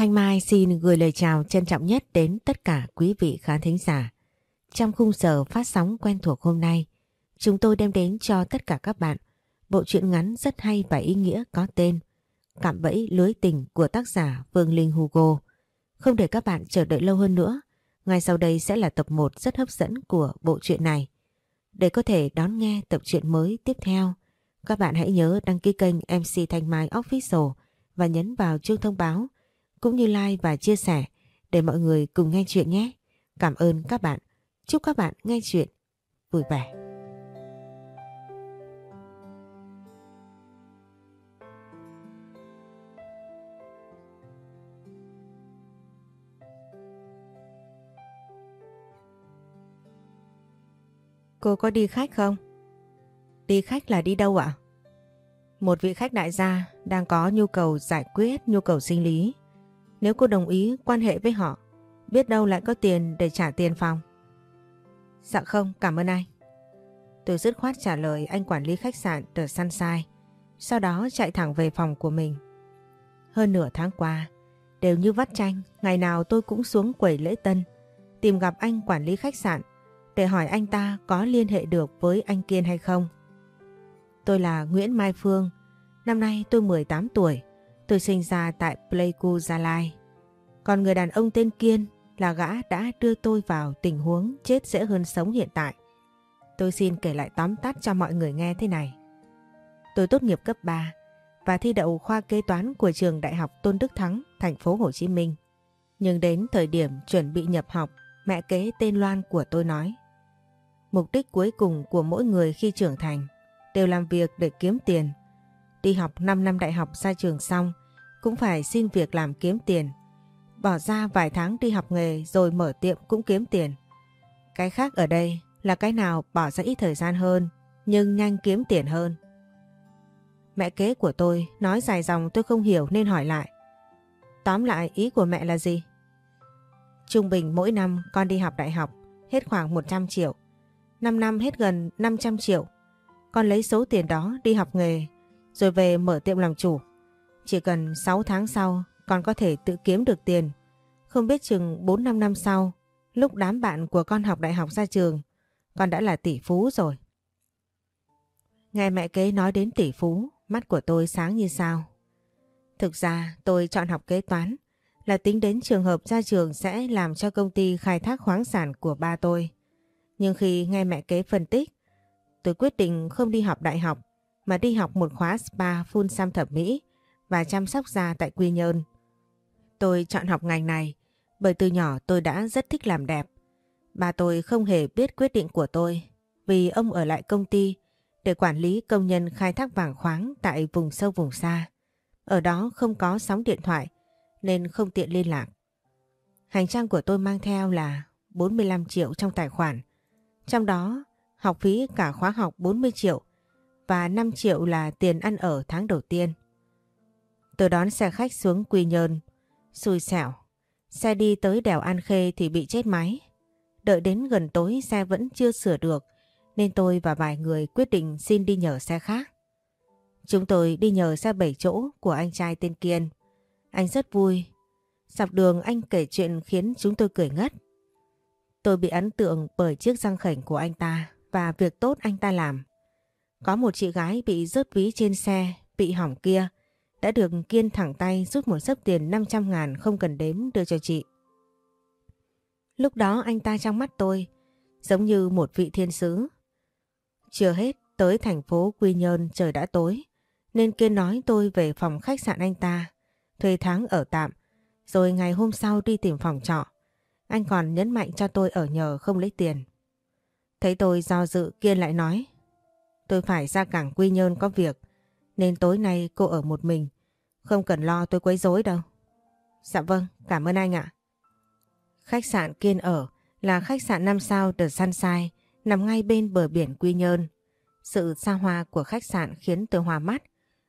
Thanh Mai xin gửi lời chào trân trọng nhất đến tất cả quý vị khán thính giả. Trong khung giờ phát sóng quen thuộc hôm nay, chúng tôi đem đến cho tất cả các bạn bộ truyện ngắn rất hay và ý nghĩa có tên Cạm bẫy lưới tình của tác giả Vương Linh Hugo. Không để các bạn chờ đợi lâu hơn nữa, ngay sau đây sẽ là tập 1 rất hấp dẫn của bộ truyện này. Để có thể đón nghe tập truyện mới tiếp theo, các bạn hãy nhớ đăng ký kênh MC Thanh Mai Official và nhấn vào chuông thông báo cũng như like và chia sẻ để mọi người cùng nghe chuyện nhé. Cảm ơn các bạn. Chúc các bạn nghe chuyện vui vẻ. Cô có đi khách không? Đi khách là đi đâu ạ? Một vị khách đại gia đang có nhu cầu giải quyết nhu cầu sinh lý. Nếu cô đồng ý quan hệ với họ, biết đâu lại có tiền để trả tiền phòng. Dạ không, cảm ơn anh. Tôi dứt khoát trả lời anh quản lý khách sạn The Sunshine, sau đó chạy thẳng về phòng của mình. Hơn nửa tháng qua, đều như vắt chanh, ngày nào tôi cũng xuống quầy lễ tân, tìm gặp anh quản lý khách sạn để hỏi anh ta có liên hệ được với anh Kiên hay không. Tôi là Nguyễn Mai Phương, năm nay tôi 18 tuổi, tôi sinh ra tại Pleiku Gia Lai. Còn người đàn ông tên Kiên là gã đã đưa tôi vào tình huống chết dễ hơn sống hiện tại. Tôi xin kể lại tóm tắt cho mọi người nghe thế này. Tôi tốt nghiệp cấp 3 và thi đậu khoa kế toán của trường Đại học Tôn Đức Thắng, thành phố Hồ Chí Minh. Nhưng đến thời điểm chuẩn bị nhập học, mẹ kế tên Loan của tôi nói Mục đích cuối cùng của mỗi người khi trưởng thành đều làm việc để kiếm tiền. Đi học 5 năm đại học ra trường xong cũng phải xin việc làm kiếm tiền. Bỏ ra vài tháng đi học nghề rồi mở tiệm cũng kiếm tiền. Cái khác ở đây là cái nào bỏ ra ít thời gian hơn, nhưng nhanh kiếm tiền hơn. Mẹ kế của tôi nói dài dòng tôi không hiểu nên hỏi lại. Tóm lại ý của mẹ là gì? Trung bình mỗi năm con đi học đại học hết khoảng 100 triệu. 5 năm hết gần 500 triệu. Con lấy số tiền đó đi học nghề, rồi về mở tiệm làm chủ. Chỉ cần 6 tháng sau con có thể tự kiếm được tiền. Không biết chừng 4-5 năm sau lúc đám bạn của con học đại học ra trường con đã là tỷ phú rồi. Nghe mẹ kế nói đến tỷ phú mắt của tôi sáng như sao. Thực ra tôi chọn học kế toán là tính đến trường hợp ra trường sẽ làm cho công ty khai thác khoáng sản của ba tôi. Nhưng khi nghe mẹ kế phân tích, tôi quyết định không đi học đại học mà đi học một khóa spa full xăm thẩm mỹ và chăm sóc da tại Quy Nhơn. Tôi chọn học ngành này bởi từ nhỏ tôi đã rất thích làm đẹp. Bà tôi không hề biết quyết định của tôi vì ông ở lại công ty để quản lý công nhân khai thác vàng khoáng tại vùng sâu vùng xa. Ở đó không có sóng điện thoại nên không tiện liên lạc. Hành trang của tôi mang theo là 45 triệu trong tài khoản. Trong đó học phí cả khóa học 40 triệu và 5 triệu là tiền ăn ở tháng đầu tiên. Tôi đón xe khách xuống Quy Nhơn, xui xẻo. Xe đi tới đèo An Khê thì bị chết máy. Đợi đến gần tối xe vẫn chưa sửa được nên tôi và vài người quyết định xin đi nhờ xe khác. Chúng tôi đi nhờ xe 7 chỗ của anh trai tên Kiên. Anh rất vui. Dọc đường anh kể chuyện khiến chúng tôi cười ngất. Tôi bị ấn tượng bởi chiếc răng khảnh của anh ta và việc tốt anh ta làm. Có một chị gái bị rớt ví trên xe, bị hỏng kia, đã được Kiên thẳng tay rút một sấp tiền 500 ngàn không cần đếm đưa cho chị. Lúc đó anh ta trong mắt tôi, giống như một vị thiên sứ. Chưa hết, tới thành phố Quy Nhơn, trời đã tối, nên Kiên nói tôi về phòng khách sạn anh ta, thuê tháng ở tạm, rồi ngày hôm sau đi tìm phòng trọ. Anh còn nhấn mạnh cho tôi ở nhờ không lấy tiền. Thấy tôi do dự, Kiên lại nói, tôi phải ra cảng Quy Nhơn có việc nên tối nay cô ở một mình không cần lo tôi quấy rối đâu. Dạ vâng, cảm ơn anh ạ. Khách sạn Kiên ở là khách sạn 5 sao The Sunshine nằm ngay bên bờ biển Quy Nhơn. Sự xa hoa của khách sạn khiến tôi hòa mắt.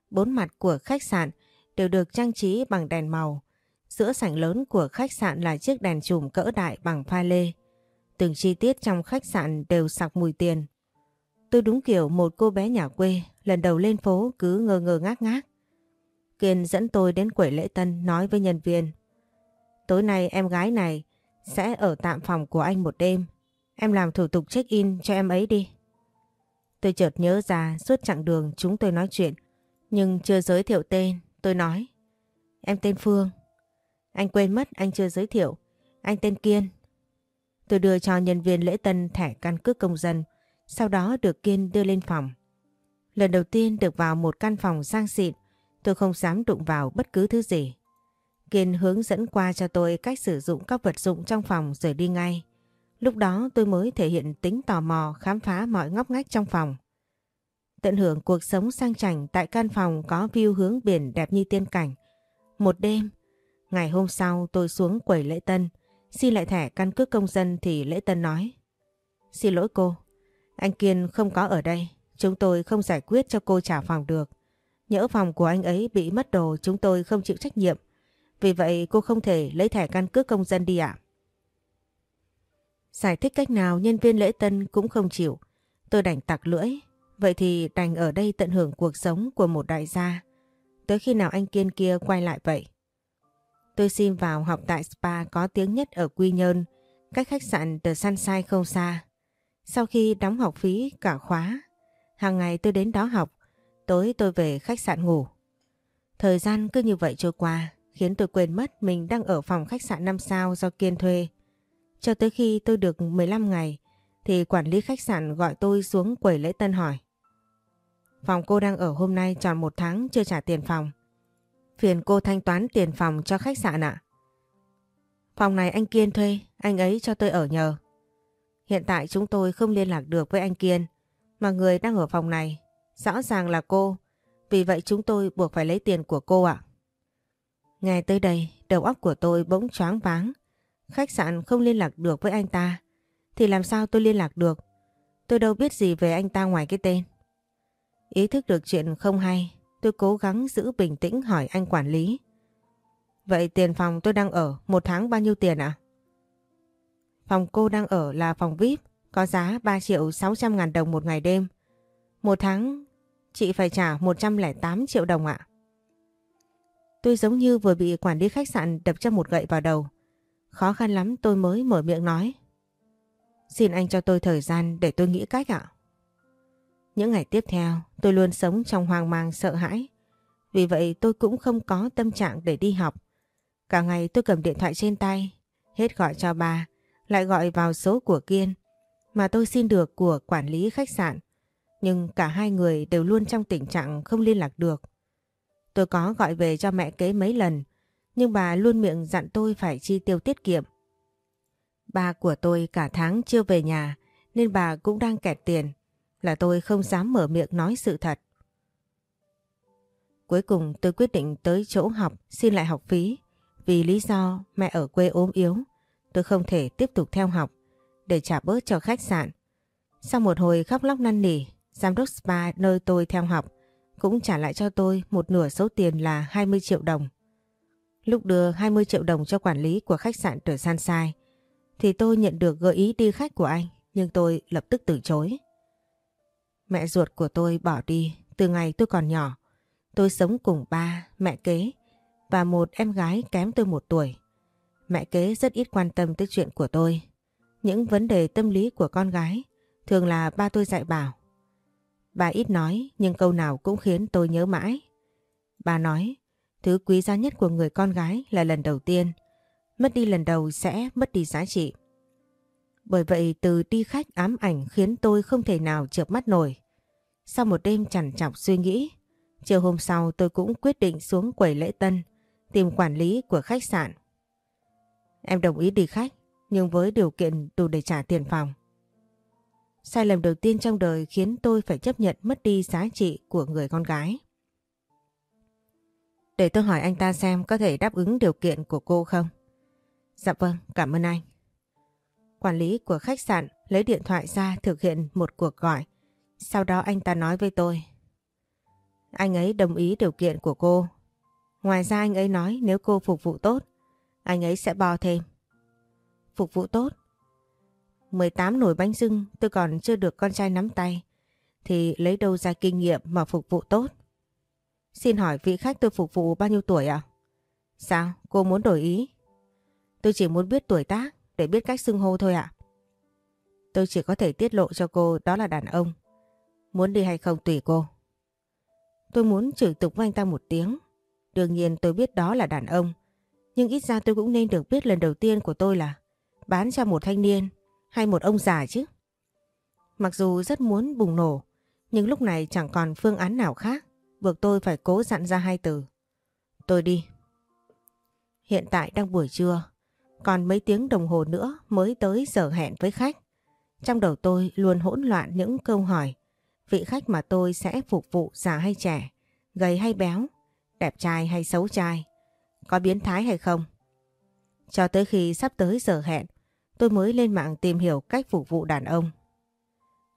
Bốn mặt của khách sạn đều được trang trí bằng đèn màu. Giữa sảnh lớn của khách sạn là chiếc đèn chùm cỡ đại bằng pha lê. Từng chi tiết trong khách sạn đều sặc mùi tiền. Tôi đúng kiểu một cô bé nhà quê, lần đầu lên phố cứ ngơ ngơ ngác ngác. Kiên dẫn tôi đến quầy lễ tân nói với nhân viên. Tối nay em gái này sẽ ở tạm phòng của anh một đêm. Em làm thủ tục check-in cho em ấy đi. Tôi chợt nhớ ra suốt chặng đường chúng tôi nói chuyện, nhưng chưa giới thiệu tên, tôi nói. Em tên Phương. Anh quên mất anh chưa giới thiệu. Anh tên Kiên. Tôi đưa cho nhân viên lễ tân thẻ căn cước công dân, sau đó được Kiên đưa lên phòng. Lần đầu tiên được vào một căn phòng sang xịn, tôi không dám đụng vào bất cứ thứ gì. Kiên hướng dẫn qua cho tôi cách sử dụng các vật dụng trong phòng rồi đi ngay. Lúc đó tôi mới thể hiện tính tò mò khám phá mọi ngóc ngách trong phòng. Tận hưởng cuộc sống sang chảnh tại căn phòng có view hướng biển đẹp như tiên cảnh. Một đêm, ngày hôm sau tôi xuống quầy lễ tân, xin lại thẻ căn cước công dân thì lễ tân nói. Xin lỗi cô, anh Kiên không có ở đây, chúng tôi không giải quyết cho cô trả phòng được. Nhỡ phòng của anh ấy bị mất đồ chúng tôi không chịu trách nhiệm. Vì vậy cô không thể lấy thẻ căn cước công dân đi ạ. Giải thích cách nào nhân viên lễ tân cũng không chịu. Tôi đành tặc lưỡi. Vậy thì đành ở đây tận hưởng cuộc sống của một đại gia. Tới khi nào anh Kiên kia quay lại vậy? Tôi xin vào học tại spa có tiếng nhất ở Quy Nhơn, cách khách sạn The Sunshine không xa. Sau khi đóng học phí cả khóa, hàng ngày tôi đến đó học, tối tôi về khách sạn ngủ. Thời gian cứ như vậy trôi qua, khiến tôi quên mất mình đang ở phòng khách sạn 5 sao do Kiên thuê. Cho tới khi tôi được 15 ngày thì quản lý khách sạn gọi tôi xuống quầy lễ tân hỏi. Phòng cô đang ở hôm nay tròn một tháng chưa trả tiền phòng. Phiền cô thanh toán tiền phòng cho khách sạn ạ. Phòng này anh Kiên thuê, anh ấy cho tôi ở nhờ. Hiện tại chúng tôi không liên lạc được với anh Kiên, mà người đang ở phòng này, rõ ràng là cô, vì vậy chúng tôi buộc phải lấy tiền của cô ạ. Nghe tới đây, đầu óc của tôi bỗng choáng váng. Khách sạn không liên lạc được với anh ta, thì làm sao tôi liên lạc được? Tôi đâu biết gì về anh ta ngoài cái tên. Ý thức được chuyện không hay, tôi cố gắng giữ bình tĩnh hỏi anh quản lý. Vậy tiền phòng tôi đang ở một tháng bao nhiêu tiền ạ? Phòng cô đang ở là phòng VIP, có giá 3 triệu 600 ngàn đồng một ngày đêm. Một tháng chị phải trả 108 triệu đồng ạ. Tôi giống như vừa bị quản lý khách sạn đập cho một gậy vào đầu. Khó khăn lắm tôi mới mở miệng nói. Xin anh cho tôi thời gian để tôi nghĩ cách ạ. Những ngày tiếp theo tôi luôn sống trong hoang mang sợ hãi. Vì vậy tôi cũng không có tâm trạng để đi học. Cả ngày tôi cầm điện thoại trên tay, hết gọi cho bà, lại gọi vào số của Kiên mà tôi xin được của quản lý khách sạn. Nhưng cả hai người đều luôn trong tình trạng không liên lạc được. Tôi có gọi về cho mẹ kế mấy lần, nhưng bà luôn miệng dặn tôi phải chi tiêu tiết kiệm. Ba của tôi cả tháng chưa về nhà, nên bà cũng đang kẹt tiền, là tôi không dám mở miệng nói sự thật. Cuối cùng tôi quyết định tới chỗ học xin lại học phí, vì lý do mẹ ở quê ốm yếu, tôi không thể tiếp tục theo học để trả bớt cho khách sạn. Sau một hồi khóc lóc năn nỉ, giám đốc spa nơi tôi theo học cũng trả lại cho tôi một nửa số tiền là 20 triệu đồng. Lúc đưa 20 triệu đồng cho quản lý của khách sạn San sai, thì tôi nhận được gợi ý đi khách của anh nhưng tôi lập tức từ chối. Mẹ ruột của tôi bỏ đi từ ngày tôi còn nhỏ. Tôi sống cùng ba, mẹ kế và một em gái kém tôi một tuổi. Mẹ kế rất ít quan tâm tới chuyện của tôi. Những vấn đề tâm lý của con gái thường là ba tôi dạy bảo. Bà ít nói nhưng câu nào cũng khiến tôi nhớ mãi. Bà nói, thứ quý giá nhất của người con gái là lần đầu tiên. Mất đi lần đầu sẽ mất đi giá trị. Bởi vậy từ đi khách ám ảnh khiến tôi không thể nào chợp mắt nổi. Sau một đêm chằn chọc suy nghĩ, chiều hôm sau tôi cũng quyết định xuống quầy lễ tân, tìm quản lý của khách sạn. Em đồng ý đi khách, nhưng với điều kiện đủ để trả tiền phòng. Sai lầm đầu tiên trong đời khiến tôi phải chấp nhận mất đi giá trị của người con gái. Để tôi hỏi anh ta xem có thể đáp ứng điều kiện của cô không? Dạ vâng, cảm ơn anh. Quản lý của khách sạn lấy điện thoại ra thực hiện một cuộc gọi. Sau đó anh ta nói với tôi. Anh ấy đồng ý điều kiện của cô. Ngoài ra anh ấy nói nếu cô phục vụ tốt, anh ấy sẽ bò thêm. Phục vụ tốt? 18 nồi bánh dưng tôi còn chưa được con trai nắm tay thì lấy đâu ra kinh nghiệm mà phục vụ tốt. Xin hỏi vị khách tôi phục vụ bao nhiêu tuổi ạ? Sao? Cô muốn đổi ý? Tôi chỉ muốn biết tuổi tác, để biết cách xưng hô thôi ạ. Tôi chỉ có thể tiết lộ cho cô đó là đàn ông. Muốn đi hay không tùy cô. Tôi muốn chửi tục với anh ta một tiếng. Đương nhiên tôi biết đó là đàn ông. Nhưng ít ra tôi cũng nên được biết lần đầu tiên của tôi là bán cho một thanh niên hay một ông già chứ. Mặc dù rất muốn bùng nổ, nhưng lúc này chẳng còn phương án nào khác, buộc tôi phải cố dặn ra hai từ. Tôi đi. Hiện tại đang buổi trưa, còn mấy tiếng đồng hồ nữa mới tới giờ hẹn với khách. Trong đầu tôi luôn hỗn loạn những câu hỏi vị khách mà tôi sẽ phục vụ già hay trẻ, gầy hay béo, đẹp trai hay xấu trai, có biến thái hay không. Cho tới khi sắp tới giờ hẹn, tôi mới lên mạng tìm hiểu cách phục vụ đàn ông.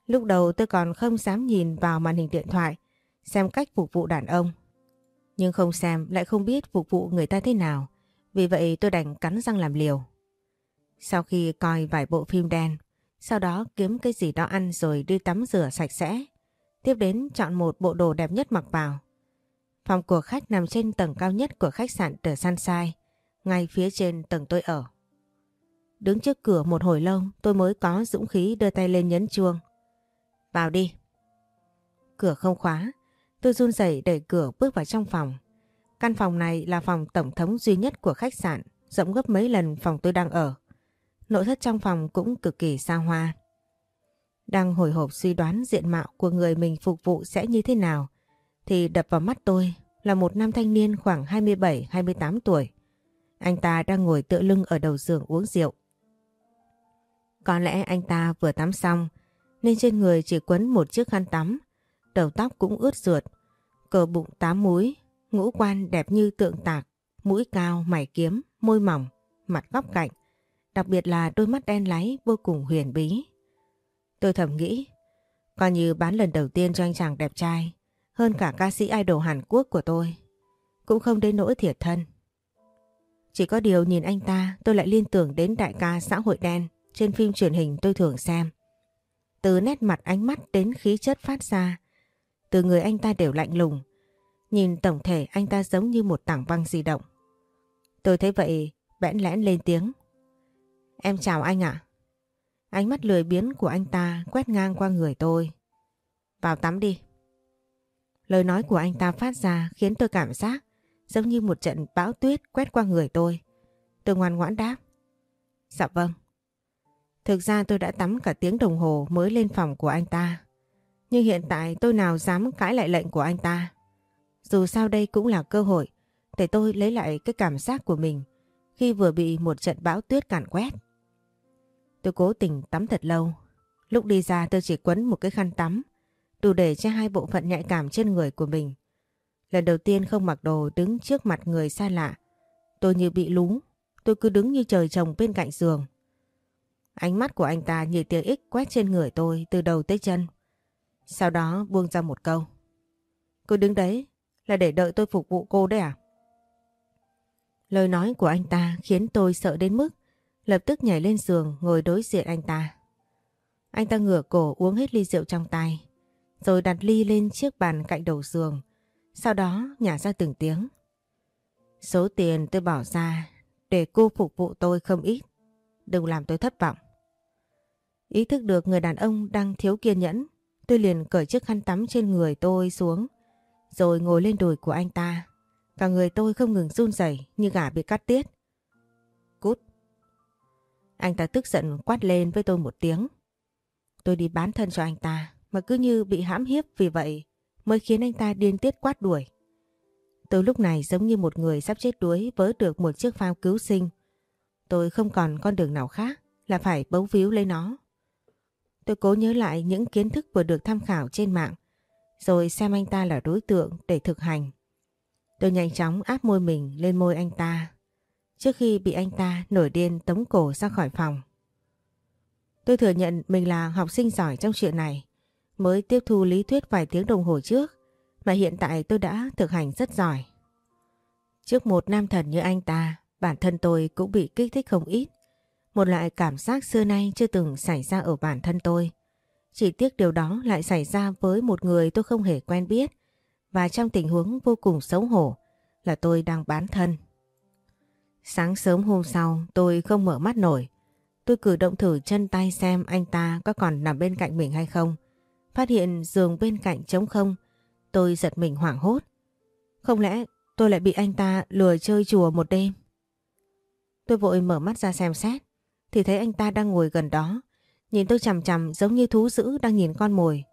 Lúc đầu tôi còn không dám nhìn vào màn hình điện thoại xem cách phục vụ đàn ông. Nhưng không xem lại không biết phục vụ người ta thế nào, vì vậy tôi đành cắn răng làm liều. Sau khi coi vài bộ phim đen, sau đó kiếm cái gì đó ăn rồi đi tắm rửa sạch sẽ. Tiếp đến chọn một bộ đồ đẹp nhất mặc vào. Phòng của khách nằm trên tầng cao nhất của khách sạn The Sunshine, ngay phía trên tầng tôi ở. Đứng trước cửa một hồi lâu tôi mới có dũng khí đưa tay lên nhấn chuông. Vào đi. Cửa không khóa, tôi run rẩy đẩy cửa bước vào trong phòng. Căn phòng này là phòng tổng thống duy nhất của khách sạn, rộng gấp mấy lần phòng tôi đang ở. Nội thất trong phòng cũng cực kỳ xa hoa. Đang hồi hộp suy đoán diện mạo của người mình phục vụ sẽ như thế nào, thì đập vào mắt tôi là một nam thanh niên khoảng 27-28 tuổi. Anh ta đang ngồi tựa lưng ở đầu giường uống rượu. Có lẽ anh ta vừa tắm xong nên trên người chỉ quấn một chiếc khăn tắm, đầu tóc cũng ướt rượt, cờ bụng tám múi, ngũ quan đẹp như tượng tạc, mũi cao, mày kiếm, môi mỏng, mặt góc cạnh, đặc biệt là đôi mắt đen láy vô cùng huyền bí. Tôi thầm nghĩ, coi như bán lần đầu tiên cho anh chàng đẹp trai, hơn cả ca sĩ idol Hàn Quốc của tôi, cũng không đến nỗi thiệt thân. Chỉ có điều nhìn anh ta tôi lại liên tưởng đến đại ca xã hội đen trên phim truyền hình tôi thường xem. Từ nét mặt ánh mắt đến khí chất phát ra, từ người anh ta đều lạnh lùng. Nhìn tổng thể anh ta giống như một tảng băng di động. Tôi thấy vậy, bẽn lẽn lên tiếng. Em chào anh ạ. Ánh mắt lười biến của anh ta quét ngang qua người tôi. Vào tắm đi. Lời nói của anh ta phát ra khiến tôi cảm giác giống như một trận bão tuyết quét qua người tôi. Tôi ngoan ngoãn đáp. Dạ vâng. Thực ra tôi đã tắm cả tiếng đồng hồ mới lên phòng của anh ta. Nhưng hiện tại tôi nào dám cãi lại lệnh của anh ta. Dù sao đây cũng là cơ hội để tôi lấy lại cái cảm giác của mình khi vừa bị một trận bão tuyết càn quét. Tôi cố tình tắm thật lâu. Lúc đi ra tôi chỉ quấn một cái khăn tắm đủ để che hai bộ phận nhạy cảm trên người của mình. Lần đầu tiên không mặc đồ đứng trước mặt người xa lạ. Tôi như bị lúng. Tôi cứ đứng như trời trồng bên cạnh giường. Ánh mắt của anh ta như tia ích quét trên người tôi từ đầu tới chân. Sau đó buông ra một câu. Cô đứng đấy là để đợi tôi phục vụ cô đấy à? Lời nói của anh ta khiến tôi sợ đến mức lập tức nhảy lên giường ngồi đối diện anh ta. Anh ta ngửa cổ uống hết ly rượu trong tay, rồi đặt ly lên chiếc bàn cạnh đầu giường, sau đó nhả ra từng tiếng. Số tiền tôi bỏ ra để cô phục vụ tôi không ít, đừng làm tôi thất vọng. Ý thức được người đàn ông đang thiếu kiên nhẫn, tôi liền cởi chiếc khăn tắm trên người tôi xuống, rồi ngồi lên đùi của anh ta. Cả người tôi không ngừng run rẩy như gà bị cắt tiết. Cút. Anh ta tức giận quát lên với tôi một tiếng. Tôi đi bán thân cho anh ta mà cứ như bị hãm hiếp vì vậy mới khiến anh ta điên tiết quát đuổi. Tôi lúc này giống như một người sắp chết đuối vớ được một chiếc phao cứu sinh. Tôi không còn con đường nào khác là phải bấu víu lấy nó. Tôi cố nhớ lại những kiến thức vừa được tham khảo trên mạng rồi xem anh ta là đối tượng để thực hành. Tôi nhanh chóng áp môi mình lên môi anh ta trước khi bị anh ta nổi điên tống cổ ra khỏi phòng. Tôi thừa nhận mình là học sinh giỏi trong chuyện này, mới tiếp thu lý thuyết vài tiếng đồng hồ trước, mà hiện tại tôi đã thực hành rất giỏi. Trước một nam thần như anh ta, bản thân tôi cũng bị kích thích không ít. Một loại cảm giác xưa nay chưa từng xảy ra ở bản thân tôi. Chỉ tiếc điều đó lại xảy ra với một người tôi không hề quen biết và trong tình huống vô cùng xấu hổ là tôi đang bán thân. Sáng sớm hôm sau tôi không mở mắt nổi. Tôi cử động thử chân tay xem anh ta có còn nằm bên cạnh mình hay không. Phát hiện giường bên cạnh trống không. Tôi giật mình hoảng hốt. Không lẽ tôi lại bị anh ta lừa chơi chùa một đêm? Tôi vội mở mắt ra xem xét. Thì thấy anh ta đang ngồi gần đó. Nhìn tôi chằm chằm giống như thú dữ đang nhìn con mồi.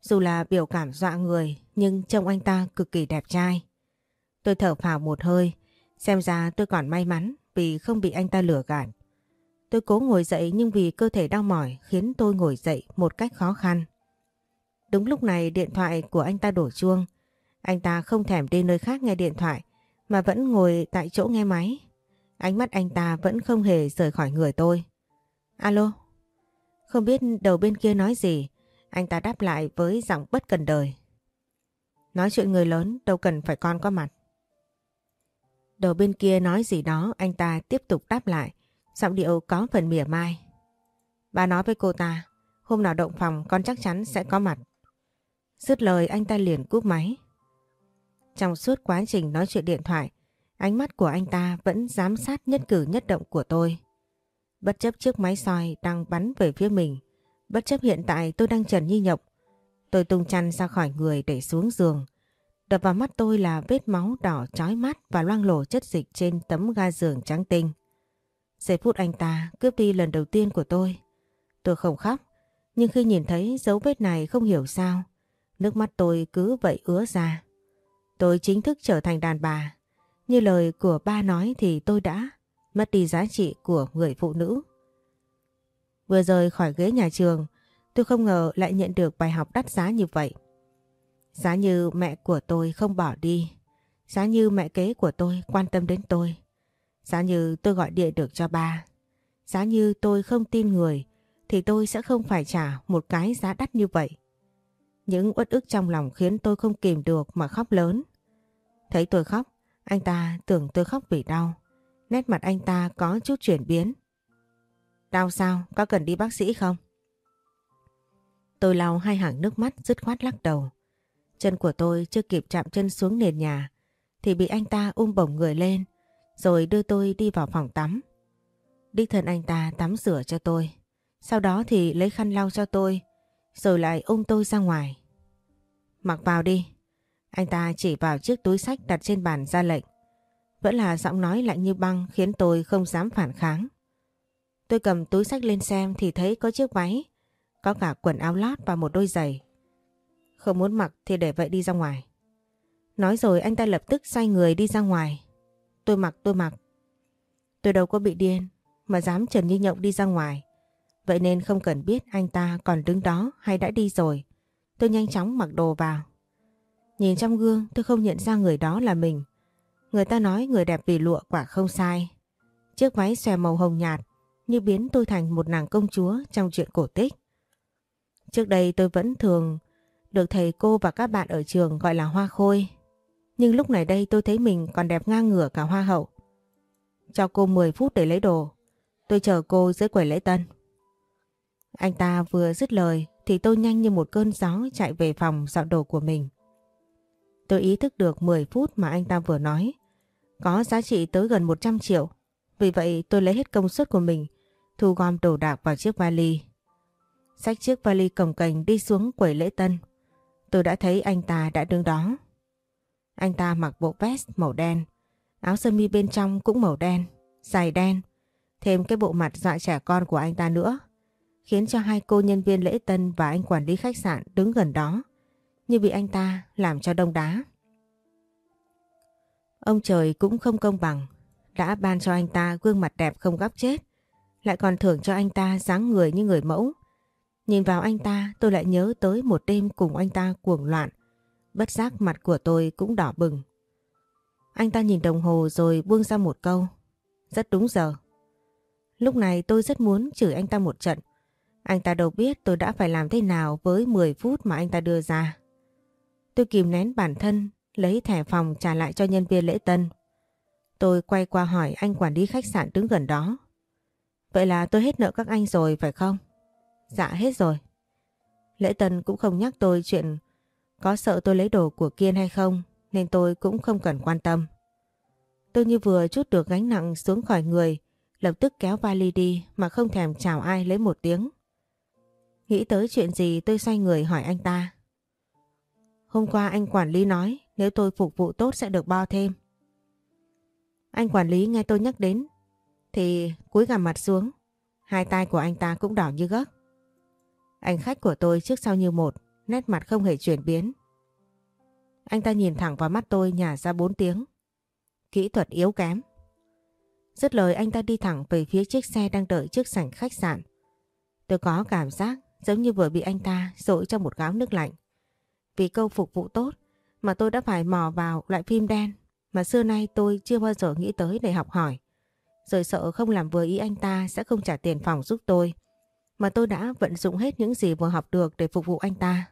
Dù là biểu cảm dọa người, nhưng trông anh ta cực kỳ đẹp trai. Tôi thở phào một hơi. Xem ra tôi còn may mắn vì không bị anh ta lừa gạt. Tôi cố ngồi dậy nhưng vì cơ thể đau mỏi khiến tôi ngồi dậy một cách khó khăn. Đúng lúc này điện thoại của anh ta đổ chuông. Anh ta không thèm đi nơi khác nghe điện thoại mà vẫn ngồi tại chỗ nghe máy. Ánh mắt anh ta vẫn không hề rời khỏi người tôi. Alo? Không biết đầu bên kia nói gì, anh ta đáp lại với giọng bất cần đời. Nói chuyện người lớn đâu cần phải con có mặt. Đầu bên kia nói gì đó anh ta tiếp tục đáp lại, giọng điệu có phần mỉa mai. Bà nói với cô ta, hôm nào động phòng con chắc chắn sẽ có mặt. Dứt lời anh ta liền cúp máy. Trong suốt quá trình nói chuyện điện thoại, ánh mắt của anh ta vẫn giám sát nhất cử nhất động của tôi. Bất chấp chiếc máy soi đang bắn về phía mình, bất chấp hiện tại tôi đang trần như nhộng, tôi tung chăn ra khỏi người để xuống giường. Đập vào mắt tôi là vết máu đỏ chói mắt và loang lổ chất dịch trên tấm ga giường trắng tinh. Giây phút anh ta cướp đi lần đầu tiên của tôi. Tôi không khóc, nhưng khi nhìn thấy dấu vết này không hiểu sao, nước mắt tôi cứ vậy ứa ra. Tôi chính thức trở thành đàn bà. Như lời của ba nói thì tôi đã mất đi giá trị của người phụ nữ. Vừa rời khỏi ghế nhà trường, tôi không ngờ lại nhận được bài học đắt giá như vậy. Giá như mẹ của tôi không bỏ đi, giá như mẹ kế của tôi quan tâm đến tôi, giá như tôi gọi điện được cho ba, giá như tôi không tin người thì tôi sẽ không phải trả một cái giá đắt như vậy. Những uất ức trong lòng khiến tôi không kìm được mà khóc lớn. Thấy tôi khóc, anh ta tưởng tôi khóc vì đau. Nét mặt anh ta có chút chuyển biến. Đau sao? Có cần đi bác sĩ không? Tôi lau hai hàng nước mắt dứt khoát lắc đầu. Chân của tôi chưa kịp chạm chân xuống nền nhà thì bị anh ta ôm bổng người lên rồi đưa tôi đi vào phòng tắm. Đích thân anh ta tắm rửa cho tôi. Sau đó thì lấy khăn lau cho tôi rồi lại ôm tôi ra ngoài. Mặc vào đi. Anh ta chỉ vào chiếc túi sách đặt trên bàn ra lệnh. Vẫn là giọng nói lạnh như băng khiến tôi không dám phản kháng. Tôi cầm túi sách lên xem thì thấy có chiếc váy, có cả quần áo lót và một đôi giày. Không muốn mặc thì để vậy đi ra ngoài. Nói rồi anh ta lập tức xoay người đi ra ngoài. Tôi mặc tôi mặc. Tôi đâu có bị điên mà dám trần như nhộng đi ra ngoài. Vậy nên không cần biết anh ta còn đứng đó hay đã đi rồi. Tôi nhanh chóng mặc đồ vào. Nhìn trong gương, tôi không nhận ra người đó là mình. Người ta nói người đẹp vì lụa quả không sai. Chiếc váy xòe màu hồng nhạt, như biến tôi thành một nàng công chúa trong chuyện cổ tích. Trước đây tôi vẫn thường được thầy cô và các bạn ở trường gọi là hoa khôi. Nhưng lúc này đây tôi thấy mình còn đẹp ngang ngửa cả hoa hậu. Cho cô 10 phút để lấy đồ. Tôi chờ cô dưới quầy lễ tân. Anh ta vừa dứt lời thì tôi nhanh như một cơn gió chạy về phòng dọn đồ của mình. Tôi ý thức được 10 phút mà anh ta vừa nói có giá trị tới gần 100 triệu. Vì vậy tôi lấy hết công suất của mình thu gom đồ đạc vào chiếc vali. Xách chiếc vali cồng cành đi xuống quầy lễ tân. Tôi đã thấy anh ta đã đứng đó. Anh ta mặc bộ vest màu đen, áo sơ mi bên trong cũng màu đen, giày đen, thêm cái bộ mặt dọa trẻ con của anh ta nữa, khiến cho hai cô nhân viên lễ tân và anh quản lý khách sạn đứng gần đó, như bị anh ta làm cho đông đá. Ông trời cũng không công bằng, đã ban cho anh ta gương mặt đẹp không góc chết, lại còn thưởng cho anh ta dáng người như người mẫu. Nhìn vào anh ta tôi lại nhớ tới một đêm cùng anh ta cuồng loạn, bất giác mặt của tôi cũng đỏ bừng. Anh ta nhìn đồng hồ rồi buông ra một câu, rất đúng giờ. Lúc này tôi rất muốn chửi anh ta một trận, anh ta đâu biết tôi đã phải làm thế nào với 10 phút mà anh ta đưa ra. Tôi kìm nén bản thân, lấy thẻ phòng trả lại cho nhân viên lễ tân. Tôi quay qua hỏi anh quản lý khách sạn đứng gần đó. Vậy là tôi hết nợ các anh rồi phải không? Dạ hết rồi. Lễ tân cũng không nhắc tôi chuyện có sợ tôi lấy đồ của Kiên hay không nên tôi cũng không cần quan tâm. Tôi như vừa chút được gánh nặng xuống khỏi người, lập tức kéo vali đi mà không thèm chào ai lấy một tiếng. Nghĩ tới chuyện gì tôi xoay người hỏi anh ta. Hôm qua anh quản lý nói nếu tôi phục vụ tốt sẽ được bao thêm. Anh quản lý nghe tôi nhắc đến thì cúi gằm mặt xuống. Hai tay của anh ta cũng đỏ như gấc. Anh khách của tôi trước sau như một, nét mặt không hề chuyển biến. Anh ta nhìn thẳng vào mắt tôi nhả ra bốn tiếng. Kỹ thuật yếu kém. Dứt lời anh ta đi thẳng về phía chiếc xe đang đợi trước sảnh khách sạn. Tôi có cảm giác giống như vừa bị anh ta dội trong một gáo nước lạnh. Vì câu phục vụ tốt mà tôi đã phải mò vào loại phim đen mà xưa nay tôi chưa bao giờ nghĩ tới để học hỏi. Rồi sợ không làm vừa ý anh ta sẽ không trả tiền phòng giúp tôi. Mà tôi đã vận dụng hết những gì vừa học được để phục vụ anh ta.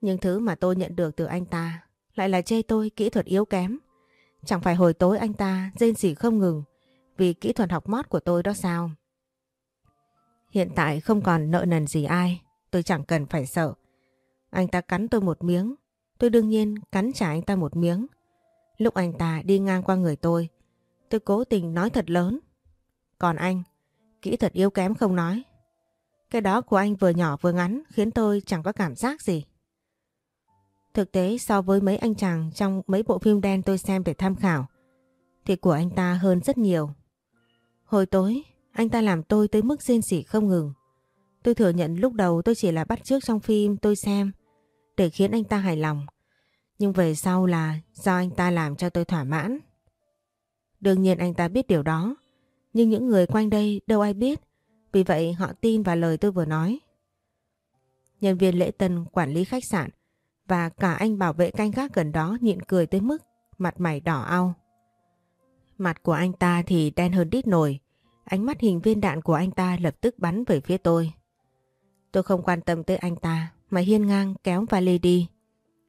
Nhưng thứ mà tôi nhận được từ anh ta lại là chê tôi kỹ thuật yếu kém. Chẳng phải hồi tối anh ta rên rỉ không ngừng vì kỹ thuật học mót của tôi đó sao? Hiện tại không còn nợ nần gì ai, tôi chẳng cần phải sợ. Anh ta cắn tôi một miếng, tôi đương nhiên cắn trả anh ta một miếng. Lúc anh ta đi ngang qua người tôi, tôi cố tình nói thật lớn. Còn anh, kỹ thuật yếu kém không nói. Cái đó của anh vừa nhỏ vừa ngắn khiến tôi chẳng có cảm giác gì. Thực tế so với mấy anh chàng trong mấy bộ phim đen tôi xem để tham khảo, thì của anh ta hơn rất nhiều. Hồi tối, anh ta làm tôi tới mức rên rỉ không ngừng. Tôi thừa nhận lúc đầu tôi chỉ là bắt chước trong phim tôi xem để khiến anh ta hài lòng. Nhưng về sau là do anh ta làm cho tôi thỏa mãn. Đương nhiên anh ta biết điều đó, nhưng những người quanh đây đâu ai biết, vì vậy họ tin vào lời tôi vừa nói. Nhân viên lễ tân quản lý khách sạn và cả anh bảo vệ canh gác gần đó nhịn cười tới mức mặt mày đỏ ao. Mặt của anh ta thì đen hơn đít nổi, ánh mắt hình viên đạn của anh ta lập tức bắn về phía tôi. Tôi không quan tâm tới anh ta mà hiên ngang kéo vali đi.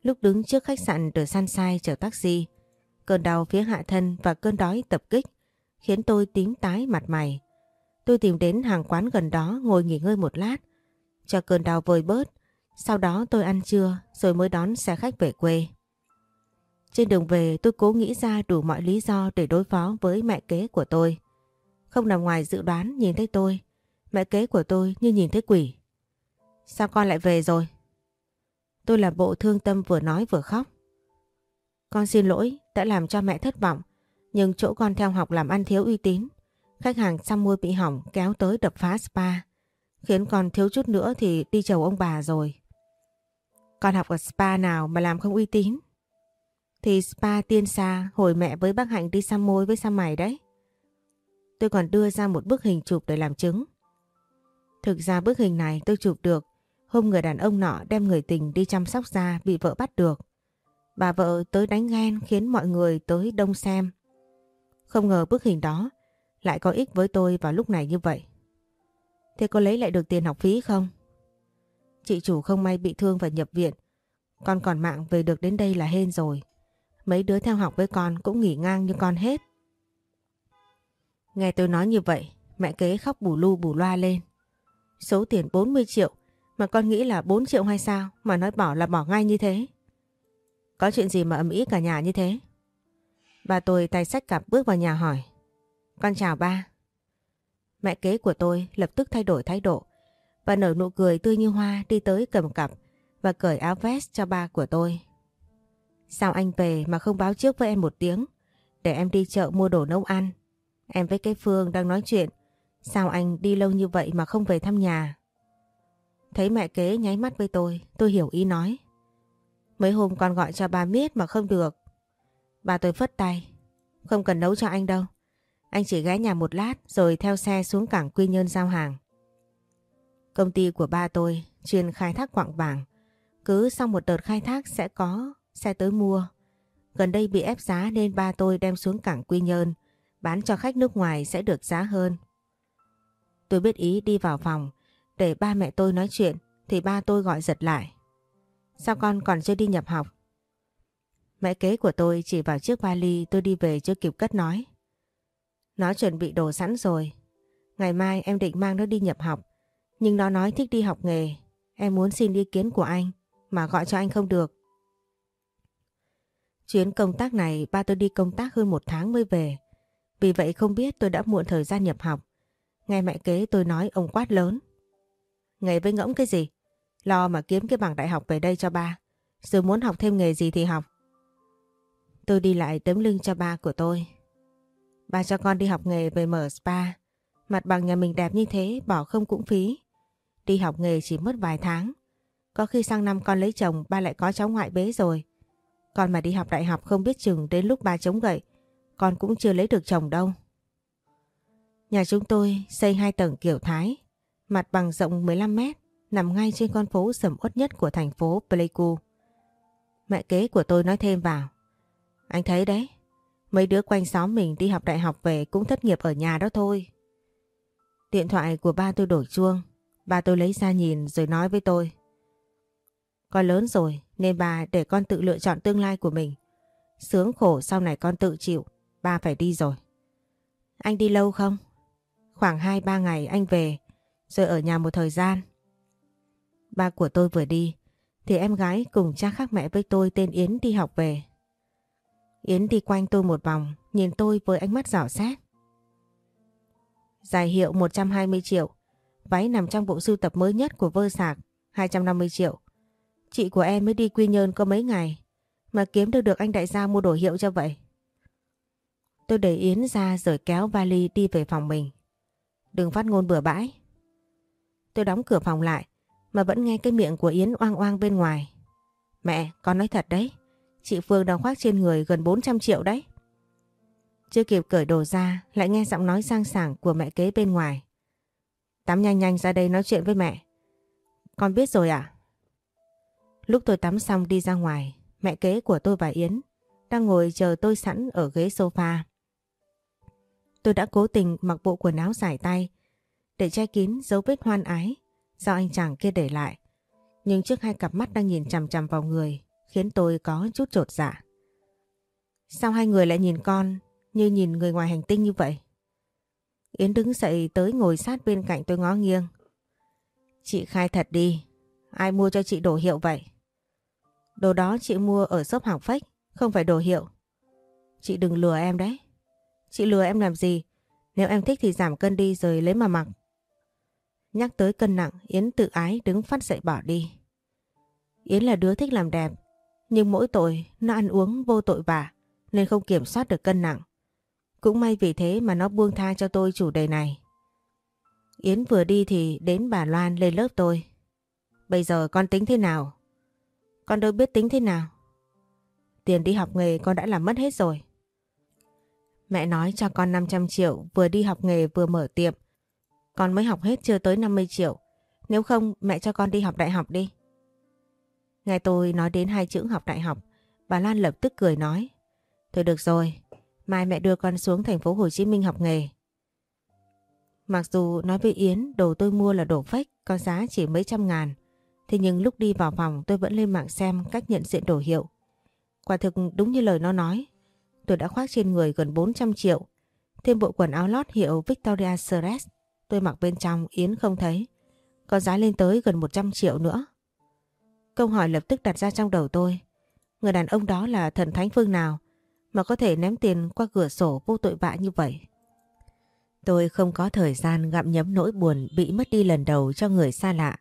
Lúc đứng trước khách sạn The Sunshine chờ taxi, cơn đau phía hạ thân và cơn đói tập kích khiến tôi tím tái mặt mày. Tôi tìm đến hàng quán gần đó ngồi nghỉ ngơi một lát, cho cơn đau vơi bớt. Sau đó tôi ăn trưa rồi mới đón xe khách về quê. Trên đường về tôi cố nghĩ ra đủ mọi lý do để đối phó với mẹ kế của tôi. Không nằm ngoài dự đoán nhìn thấy tôi, mẹ kế của tôi như nhìn thấy quỷ. Sao con lại về rồi? Tôi là bộ thương tâm vừa nói vừa khóc. Con xin lỗi đã làm cho mẹ thất vọng, nhưng chỗ con theo học làm ăn thiếu uy tín. Khách hàng xăm môi bị hỏng kéo tới đập phá spa, khiến con thiếu chút nữa thì đi chầu ông bà rồi. Con học ở spa nào mà làm không uy tín? Thì spa tiên xa hồi mẹ với bác Hạnh đi xăm môi với xăm mày đấy. Tôi còn đưa ra một bức hình chụp để làm chứng. Thực ra bức hình này tôi chụp được hôm người đàn ông nọ đem người tình đi chăm sóc da bị vợ bắt được. Bà vợ tới đánh ghen khiến mọi người tới đông xem. Không ngờ bức hình đó lại có ích với tôi vào lúc này như vậy. Thế có lấy lại được tiền học phí không? Chị chủ không may bị thương và nhập viện. Con còn mạng về được đến đây là hên rồi. Mấy đứa theo học với con cũng nghỉ ngang như con hết. Nghe tôi nói như vậy, mẹ kế khóc bù lu bù loa lên. Số tiền 40 triệu mà con nghĩ là 4 triệu hay sao mà nói bỏ là bỏ ngay như thế. Có chuyện gì mà ầm ĩ cả nhà như thế? Bà tôi tay sách cặp bước vào nhà hỏi. Con chào ba. Mẹ kế của tôi lập tức thay đổi thái độ và nở nụ cười tươi như hoa đi tới cầm cặp và cởi áo vest cho ba của tôi. Sao anh về mà không báo trước với em một tiếng để em đi chợ mua đồ nấu ăn? Em với cái Phương đang nói chuyện. Sao anh đi lâu như vậy mà không về thăm nhà? Thấy mẹ kế nháy mắt với tôi, tôi hiểu ý nói. Mấy hôm con gọi cho bà miết mà không được. Bà tôi phất tay. Không cần nấu cho anh đâu. Anh chỉ ghé nhà một lát rồi theo xe xuống cảng Quy Nhơn giao hàng. Công ty của ba tôi chuyên khai thác quạng vàng. Cứ sau một đợt khai thác sẽ có xe tới mua. Gần đây bị ép giá nên ba tôi đem xuống cảng Quy Nhơn bán cho khách nước ngoài sẽ được giá hơn. Tôi biết ý đi vào phòng, để ba mẹ tôi nói chuyện thì ba tôi gọi giật lại. Sao con còn chưa đi nhập học? Mẹ kế của tôi chỉ vào chiếc vali tôi đi về chưa kịp cất nói. Nó chuẩn bị đồ sẵn rồi. Ngày mai em định mang nó đi nhập học. Nhưng nó nói thích đi học nghề. Em muốn xin ý kiến của anh, mà gọi cho anh không được. Chuyến công tác này ba tôi đi công tác hơn một tháng mới về. Vì vậy không biết tôi đã muộn thời gian nhập học. ngay mẹ kế tôi nói, ông quát lớn. Nghề với ngỗng cái gì? Lo mà kiếm cái bằng đại học về đây cho ba. Rồi muốn học thêm nghề gì thì học. Tôi đi lại tấm lưng cho ba của tôi. Ba cho con đi học nghề về mở spa. Mặt bằng nhà mình đẹp như thế, bỏ không cũng phí. Đi học nghề chỉ mất vài tháng. Có khi sang năm con lấy chồng, ba lại có cháu ngoại bế rồi. Con mà đi học đại học không biết chừng đến lúc ba chống gậy. Con cũng chưa lấy được chồng đâu. Nhà chúng tôi xây hai tầng kiểu Thái. Mặt bằng rộng 15 mét. Nằm ngay trên con phố sầm uất nhất của thành phố Pleiku. Mẹ kế của tôi nói thêm vào. Anh thấy đấy. Mấy đứa quanh xóm mình đi học đại học về cũng thất nghiệp ở nhà đó thôi. Điện thoại của ba tôi đổi chuông. Ba tôi lấy ra nhìn rồi nói với tôi. Con lớn rồi, nên bà để con tự lựa chọn tương lai của mình. Sướng khổ sau này con tự chịu. Ba phải đi rồi. Anh đi lâu không? Khoảng 2-3 ngày anh về rồi ở nhà một thời gian. Ba của tôi vừa đi thì em gái cùng cha khác mẹ với tôi tên Yến đi học về. Yến đi quanh tôi một vòng nhìn tôi với ánh mắt rảo xét. Giải hiệu 120 triệu, váy nằm trong bộ sưu tập mới nhất của Vơ Sạc 250 triệu. Chị của em mới đi Quy Nhơn có mấy ngày mà kiếm được được anh đại gia mua đồ hiệu cho vậy. Tôi đẩy Yến ra rồi kéo vali đi về phòng mình. Đừng phát ngôn bừa bãi. Tôi đóng cửa phòng lại mà vẫn nghe cái miệng của Yến oang oang bên ngoài. Mẹ, con nói thật đấy. Chị Phương đang khoác trên người gần 400 triệu đấy. Chưa kịp cởi đồ ra lại nghe giọng nói sang sảng của mẹ kế bên ngoài. Tắm nhanh nhanh ra đây nói chuyện với mẹ. Con biết rồi ạ. Lúc tôi tắm xong đi ra ngoài, mẹ kế của tôi và Yến đang ngồi chờ tôi sẵn ở ghế sofa. Tôi đã cố tình mặc bộ quần áo dài tay để che kín dấu vết hoan ái do anh chàng kia để lại. Nhưng trước hai cặp mắt đang nhìn chằm chằm vào người khiến tôi có chút trột dạ. Sao hai người lại nhìn con như nhìn người ngoài hành tinh như vậy? Yến đứng dậy tới ngồi sát bên cạnh tôi ngó nghiêng. Chị khai thật đi, ai mua cho chị đồ hiệu vậy? Đồ đó chị mua ở shop hàng phách, không phải đồ hiệu. Chị đừng lừa em đấy. Chị lừa em làm gì? Nếu em thích thì giảm cân đi rồi lấy mà mặc. Nhắc tới cân nặng, Yến tự ái đứng phát dậy bỏ đi. Yến là đứa thích làm đẹp, nhưng mỗi tội nó ăn uống vô tội vạ nên không kiểm soát được cân nặng. Cũng may vì thế mà nó buông tha cho tôi chủ đề này. Yến vừa đi thì đến bà Loan lên lớp tôi. Bây giờ con tính thế nào? Con đâu biết tính thế nào. Tiền đi học nghề con đã làm mất hết rồi. Mẹ nói cho con 500 triệu vừa đi học nghề vừa mở tiệm. Con mới học hết chưa tới 50 triệu. Nếu không mẹ cho con đi học đại học đi. Nghe tôi nói đến hai chữ học đại học, bà Lan lập tức cười nói. Thôi được rồi, mai mẹ đưa con xuống thành phố Hồ Chí Minh học nghề. Mặc dù nói với Yến đồ tôi mua là đồ fake, có giá chỉ mấy trăm ngàn. Thế nhưng lúc đi vào phòng tôi vẫn lên mạng xem cách nhận diện đồ hiệu. Quả thực đúng như lời nó nói, tôi đã khoác trên người gần 400 triệu. Thêm bộ quần áo lót hiệu Victoria Secret tôi mặc bên trong Yến không thấy. Có giá lên tới gần 100 triệu nữa. Câu hỏi lập tức đặt ra trong đầu tôi. Người đàn ông đó là thần thánh phương nào mà có thể ném tiền qua cửa sổ vô tội vạ như vậy? Tôi không có thời gian gặm nhấm nỗi buồn bị mất đi lần đầu cho người xa lạ.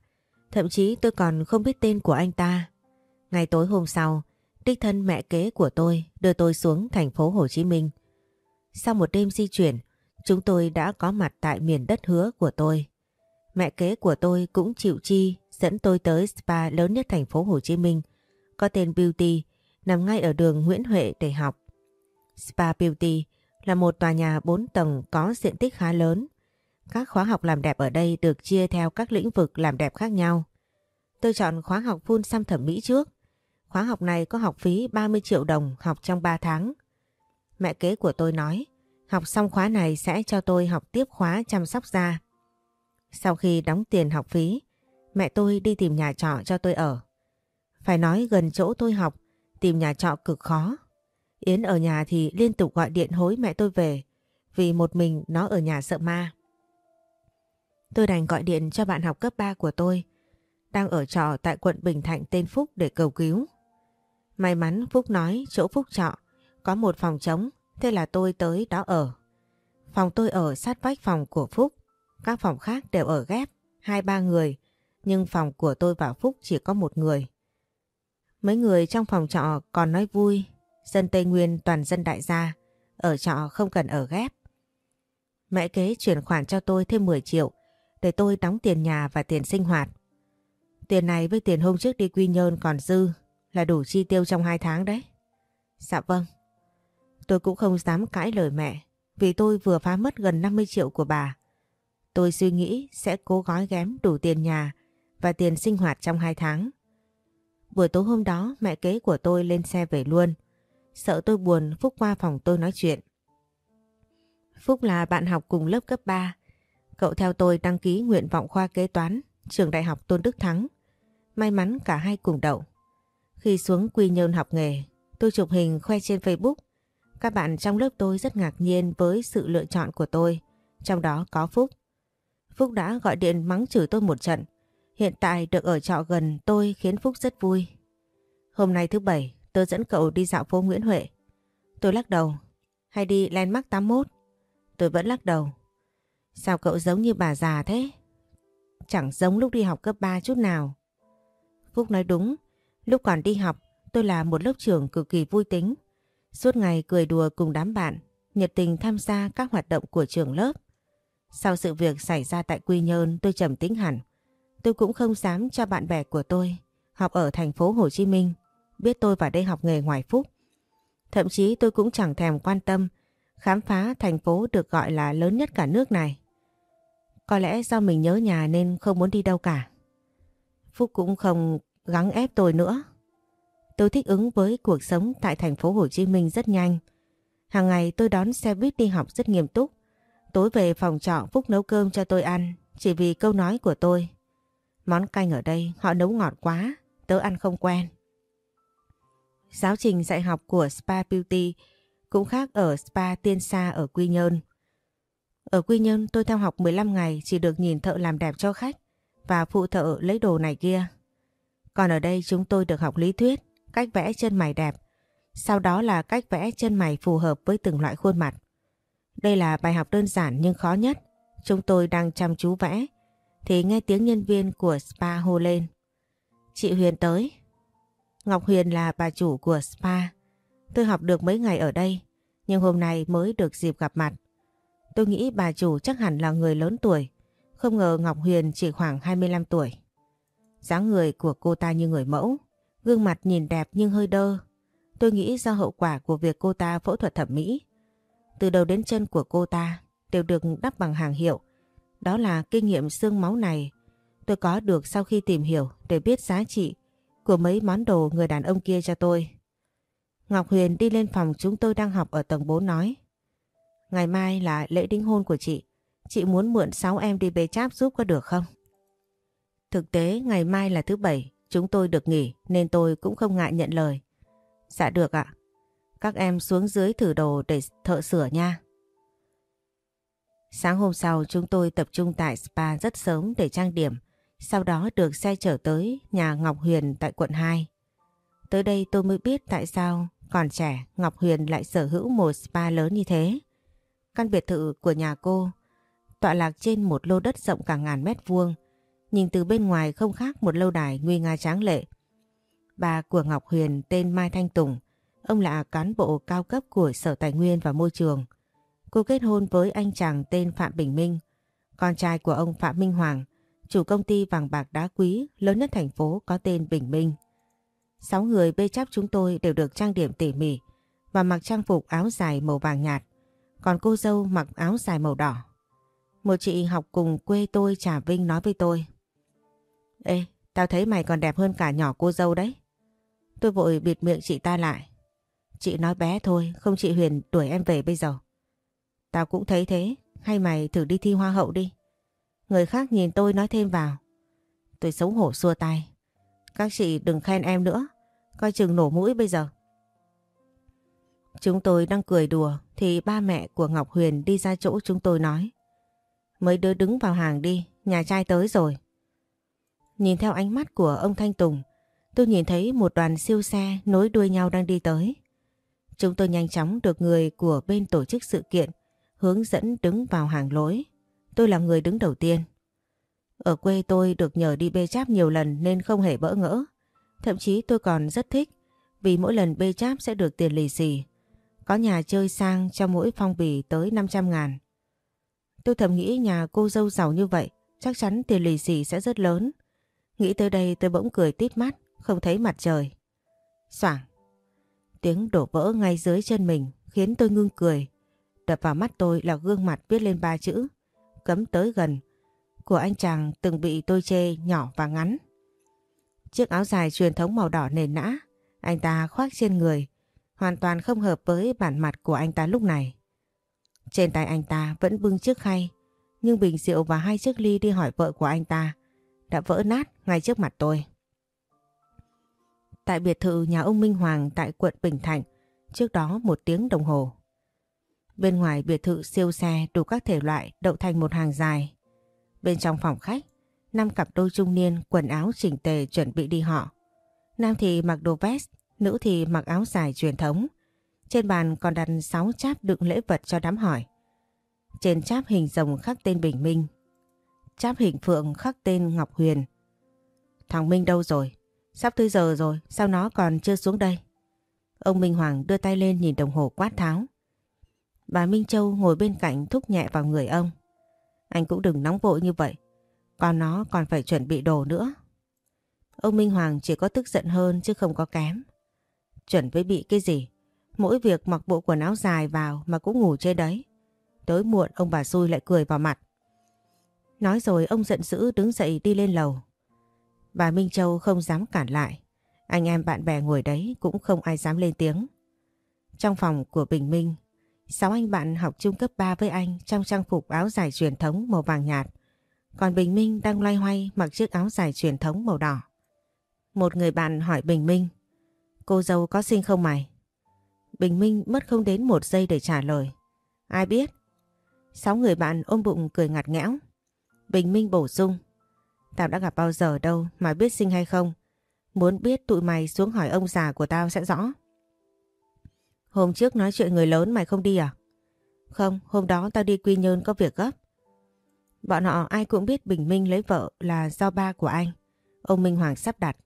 Thậm chí tôi còn không biết tên của anh ta. Ngày tối hôm sau, đích thân mẹ kế của tôi đưa tôi xuống thành phố Hồ Chí Minh. Sau một đêm di chuyển, chúng tôi đã có mặt tại miền đất hứa của tôi. Mẹ kế của tôi cũng chịu chi dẫn tôi tới spa lớn nhất thành phố Hồ Chí Minh, có tên Beauty, nằm ngay ở đường Nguyễn Huệ để học. Spa Beauty là một tòa nhà 4 tầng có diện tích khá lớn. Các khóa học làm đẹp ở đây được chia theo các lĩnh vực làm đẹp khác nhau. Tôi chọn khóa học phun xăm thẩm mỹ trước. Khóa học này có học phí 30 triệu đồng học trong 3 tháng. Mẹ kế của tôi nói, học xong khóa này sẽ cho tôi học tiếp khóa chăm sóc da. Sau khi đóng tiền học phí, mẹ tôi đi tìm nhà trọ cho tôi ở. Phải nói gần chỗ tôi học, tìm nhà trọ cực khó. Yến ở nhà thì liên tục gọi điện hối mẹ tôi về, vì một mình nó ở nhà sợ ma. Tôi đành gọi điện cho bạn học cấp 3 của tôi, đang ở trọ tại quận Bình Thạnh tên Phúc để cầu cứu. May mắn Phúc nói chỗ Phúc trọ có một phòng trống, thế là tôi tới đó ở. Phòng tôi ở sát vách phòng của Phúc, các phòng khác đều ở ghép, hai ba người, nhưng phòng của tôi và Phúc chỉ có một người. Mấy người trong phòng trọ còn nói vui, dân Tây Nguyên toàn dân đại gia, ở trọ không cần ở ghép. Mẹ kế chuyển khoản cho tôi thêm 10 triệu để tôi đóng tiền nhà và tiền sinh hoạt. Tiền này với tiền hôm trước đi Quy Nhơn còn dư là đủ chi tiêu trong 2 tháng đấy. Dạ vâng. Tôi cũng không dám cãi lời mẹ, vì tôi vừa phá mất gần 50 triệu của bà. Tôi suy nghĩ sẽ cố gói ghém đủ tiền nhà và tiền sinh hoạt trong 2 tháng. Buổi tối hôm đó, mẹ kế của tôi lên xe về luôn. Sợ tôi buồn, Phúc qua phòng tôi nói chuyện. Phúc là bạn học cùng lớp cấp 3. Cậu theo tôi đăng ký nguyện vọng khoa kế toán, trường đại học Tôn Đức Thắng. May mắn cả hai cùng đậu. Khi xuống Quy Nhơn học nghề, tôi chụp hình khoe trên Facebook. Các bạn trong lớp tôi rất ngạc nhiên với sự lựa chọn của tôi, trong đó có Phúc. Phúc đã gọi điện mắng chửi tôi một trận. Hiện tại được ở trọ gần tôi khiến Phúc rất vui. Hôm nay thứ bảy, tôi dẫn cậu đi dạo phố Nguyễn Huệ. Tôi lắc đầu, hay đi Landmark 81? Tôi vẫn lắc đầu. Sao cậu giống như bà già thế? Chẳng giống lúc đi học cấp 3 chút nào. Phúc nói đúng, lúc còn đi học tôi là một lớp trưởng cực kỳ vui tính. Suốt ngày cười đùa cùng đám bạn, nhiệt tình tham gia các hoạt động của trường lớp. Sau sự việc xảy ra tại Quy Nhơn tôi trầm tính hẳn. Tôi cũng không dám cho bạn bè của tôi học ở thành phố Hồ Chí Minh biết tôi vào đây học nghề ngoài Phúc. Thậm chí tôi cũng chẳng thèm quan tâm khám phá thành phố được gọi là lớn nhất cả nước này. Có lẽ do mình nhớ nhà nên không muốn đi đâu cả. Phúc cũng không gắng ép tôi nữa. Tôi thích ứng với cuộc sống tại thành phố Hồ Chí Minh rất nhanh. Hàng ngày tôi đón xe buýt đi học rất nghiêm túc. Tối về phòng trọ Phúc nấu cơm cho tôi ăn chỉ vì câu nói của tôi. Món canh ở đây họ nấu ngọt quá, tớ ăn không quen. Giáo trình dạy học của Spa Beauty cũng khác ở Spa Tiên Sa ở Quy Nhơn. Ở Quy Nhơn tôi theo học 15 ngày chỉ được nhìn thợ làm đẹp cho khách và phụ thợ lấy đồ này kia. Còn ở đây chúng tôi được học lý thuyết, cách vẽ chân mày đẹp, sau đó là cách vẽ chân mày phù hợp với từng loại khuôn mặt. Đây là bài học đơn giản nhưng khó nhất. Chúng tôi đang chăm chú vẽ thì nghe tiếng nhân viên của spa hô lên. Chị Huyền tới. Ngọc Huyền là bà chủ của spa. Tôi học được mấy ngày ở đây nhưng hôm nay mới được dịp gặp mặt. Tôi nghĩ bà chủ chắc hẳn là người lớn tuổi. Không ngờ Ngọc Huyền chỉ khoảng 25 tuổi dáng người của cô ta như người mẫu. Gương mặt nhìn đẹp nhưng hơi đơ. Tôi nghĩ do hậu quả của việc cô ta phẫu thuật thẩm mỹ. Từ đầu đến chân của cô ta đều được đắp bằng hàng hiệu. Đó là kinh nghiệm xương máu này tôi có được sau khi tìm hiểu để biết giá trị của mấy món đồ người đàn ông kia cho tôi. Ngọc Huyền đi lên phòng chúng tôi đang học ở tầng 4 nói. Ngày mai là lễ đính hôn của chị. Chị muốn mượn 6 em đi bê cháp giúp có được không? Thực tế ngày mai là thứ bảy, chúng tôi được nghỉ nên tôi cũng không ngại nhận lời. Dạ được ạ. Các em xuống dưới thử đồ để thợ sửa nha. Sáng hôm sau chúng tôi tập trung tại spa rất sớm để trang điểm. Sau đó được xe chở tới nhà Ngọc Huyền tại quận 2. Tới đây tôi mới biết tại sao còn trẻ Ngọc Huyền lại sở hữu một spa lớn như thế. Căn biệt thự của nhà cô tọa lạc trên một lô đất rộng cả ngàn mét vuông, nhìn từ bên ngoài không khác một lâu đài nguy nga tráng lệ. Bà của Ngọc Huyền tên Mai Thanh Tùng, ông là cán bộ cao cấp của Sở Tài nguyên và Môi trường. Cô kết hôn với anh chàng tên Phạm Bình Minh, con trai của ông Phạm Minh Hoàng, chủ công ty vàng bạc đá quý lớn nhất thành phố có tên Bình Minh. Sáu người bê chắp chúng tôi đều được trang điểm tỉ mỉ và mặc trang phục áo dài màu vàng nhạt, còn cô dâu mặc áo dài màu đỏ. Một chị học cùng quê tôi Trà Vinh nói với tôi. Ê, tao thấy mày còn đẹp hơn cả nhỏ cô dâu đấy. Tôi vội bịt miệng chị ta lại. Chị nói bé thôi, không chị Huyền đuổi em về bây giờ. Tao cũng thấy thế, hay mày thử đi thi hoa hậu đi. Người khác nhìn tôi nói thêm vào. Tôi xấu hổ xua tay. Các chị đừng khen em nữa, coi chừng nổ mũi bây giờ. Chúng tôi đang cười đùa thì ba mẹ của Ngọc Huyền đi ra chỗ chúng tôi nói. Mấy đứa đứng vào hàng đi, nhà trai tới rồi. Nhìn theo ánh mắt của ông Thanh Tùng, tôi nhìn thấy một đoàn siêu xe nối đuôi nhau đang đi tới. Chúng tôi nhanh chóng được người của bên tổ chức sự kiện hướng dẫn đứng vào hàng lối. Tôi là người đứng đầu tiên. Ở quê tôi được nhờ đi bê cháp nhiều lần nên không hề bỡ ngỡ. Thậm chí tôi còn rất thích vì mỗi lần bê cháp sẽ được tiền lì xì. Có nhà chơi sang cho mỗi phong bì tới 500 ngàn. Tôi thầm nghĩ nhà cô dâu giàu như vậy chắc chắn tiền lì xì sẽ rất lớn. Nghĩ tới đây tôi bỗng cười tít mắt, không thấy mặt trời. Soảng. Tiếng đổ vỡ ngay dưới chân mình khiến tôi ngưng cười. Đập vào mắt tôi là gương mặt viết lên ba chữ. Cấm tới gần. Của anh chàng từng bị tôi chê nhỏ và ngắn. Chiếc áo dài truyền thống màu đỏ nền nã. Anh ta khoác trên người. Hoàn toàn không hợp với bản mặt của anh ta lúc này. Trên tay anh ta vẫn bưng chiếc khay. Nhưng bình rượu và hai chiếc ly đi hỏi vợ của anh ta đã vỡ nát ngay trước mặt tôi. Tại biệt thự nhà ông Minh Hoàng tại quận Bình Thạnh, trước đó một tiếng đồng hồ. Bên ngoài biệt thự siêu xe đủ các thể loại đậu thành một hàng dài. Bên trong phòng khách, năm cặp đôi trung niên quần áo chỉnh tề chuẩn bị đi họ. Nam thì mặc đồ vest, nữ thì mặc áo dài truyền thống. Trên bàn còn đặt 6 cháp đựng lễ vật cho đám hỏi. Trên cháp hình rồng khắc tên Bình Minh. Cháp hình phượng khắc tên Ngọc Huyền. Thằng Minh đâu rồi? Sắp tới giờ rồi, sao nó còn chưa xuống đây? Ông Minh Hoàng đưa tay lên nhìn đồng hồ quát tháo. Bà Minh Châu ngồi bên cạnh thúc nhẹ vào người ông. Anh cũng đừng nóng vội như vậy. Còn nó còn phải chuẩn bị đồ nữa. Ông Minh Hoàng chỉ có tức giận hơn chứ không có kém. Chuẩn với bị cái gì? Mỗi việc mặc bộ quần áo dài vào mà cũng ngủ trên đấy. Tới muộn ông bà xui lại cười vào mặt. Nói rồi ông giận dữ đứng dậy đi lên lầu. Bà Minh Châu không dám cản lại. Anh em bạn bè ngồi đấy cũng không ai dám lên tiếng. Trong phòng của Bình Minh, sáu anh bạn học trung cấp 3 với anh trong trang phục áo dài truyền thống màu vàng nhạt. Còn Bình Minh đang loay hoay mặc chiếc áo dài truyền thống màu đỏ. Một người bạn hỏi Bình Minh, cô dâu có sinh không mày? Bình Minh mất không đến một giây để trả lời. Ai biết? Sáu người bạn ôm bụng cười ngặt nghẽo. Bình Minh bổ sung. Tao đã gặp bao giờ đâu mà biết sinh hay không. Muốn biết tụi mày xuống hỏi ông già của tao sẽ rõ. Hôm trước nói chuyện người lớn mày không đi à? Không, hôm đó tao đi Quy Nhơn có việc gấp. Bọn họ ai cũng biết Bình Minh lấy vợ là do ba của anh. Ông Minh Hoàng sắp đặt.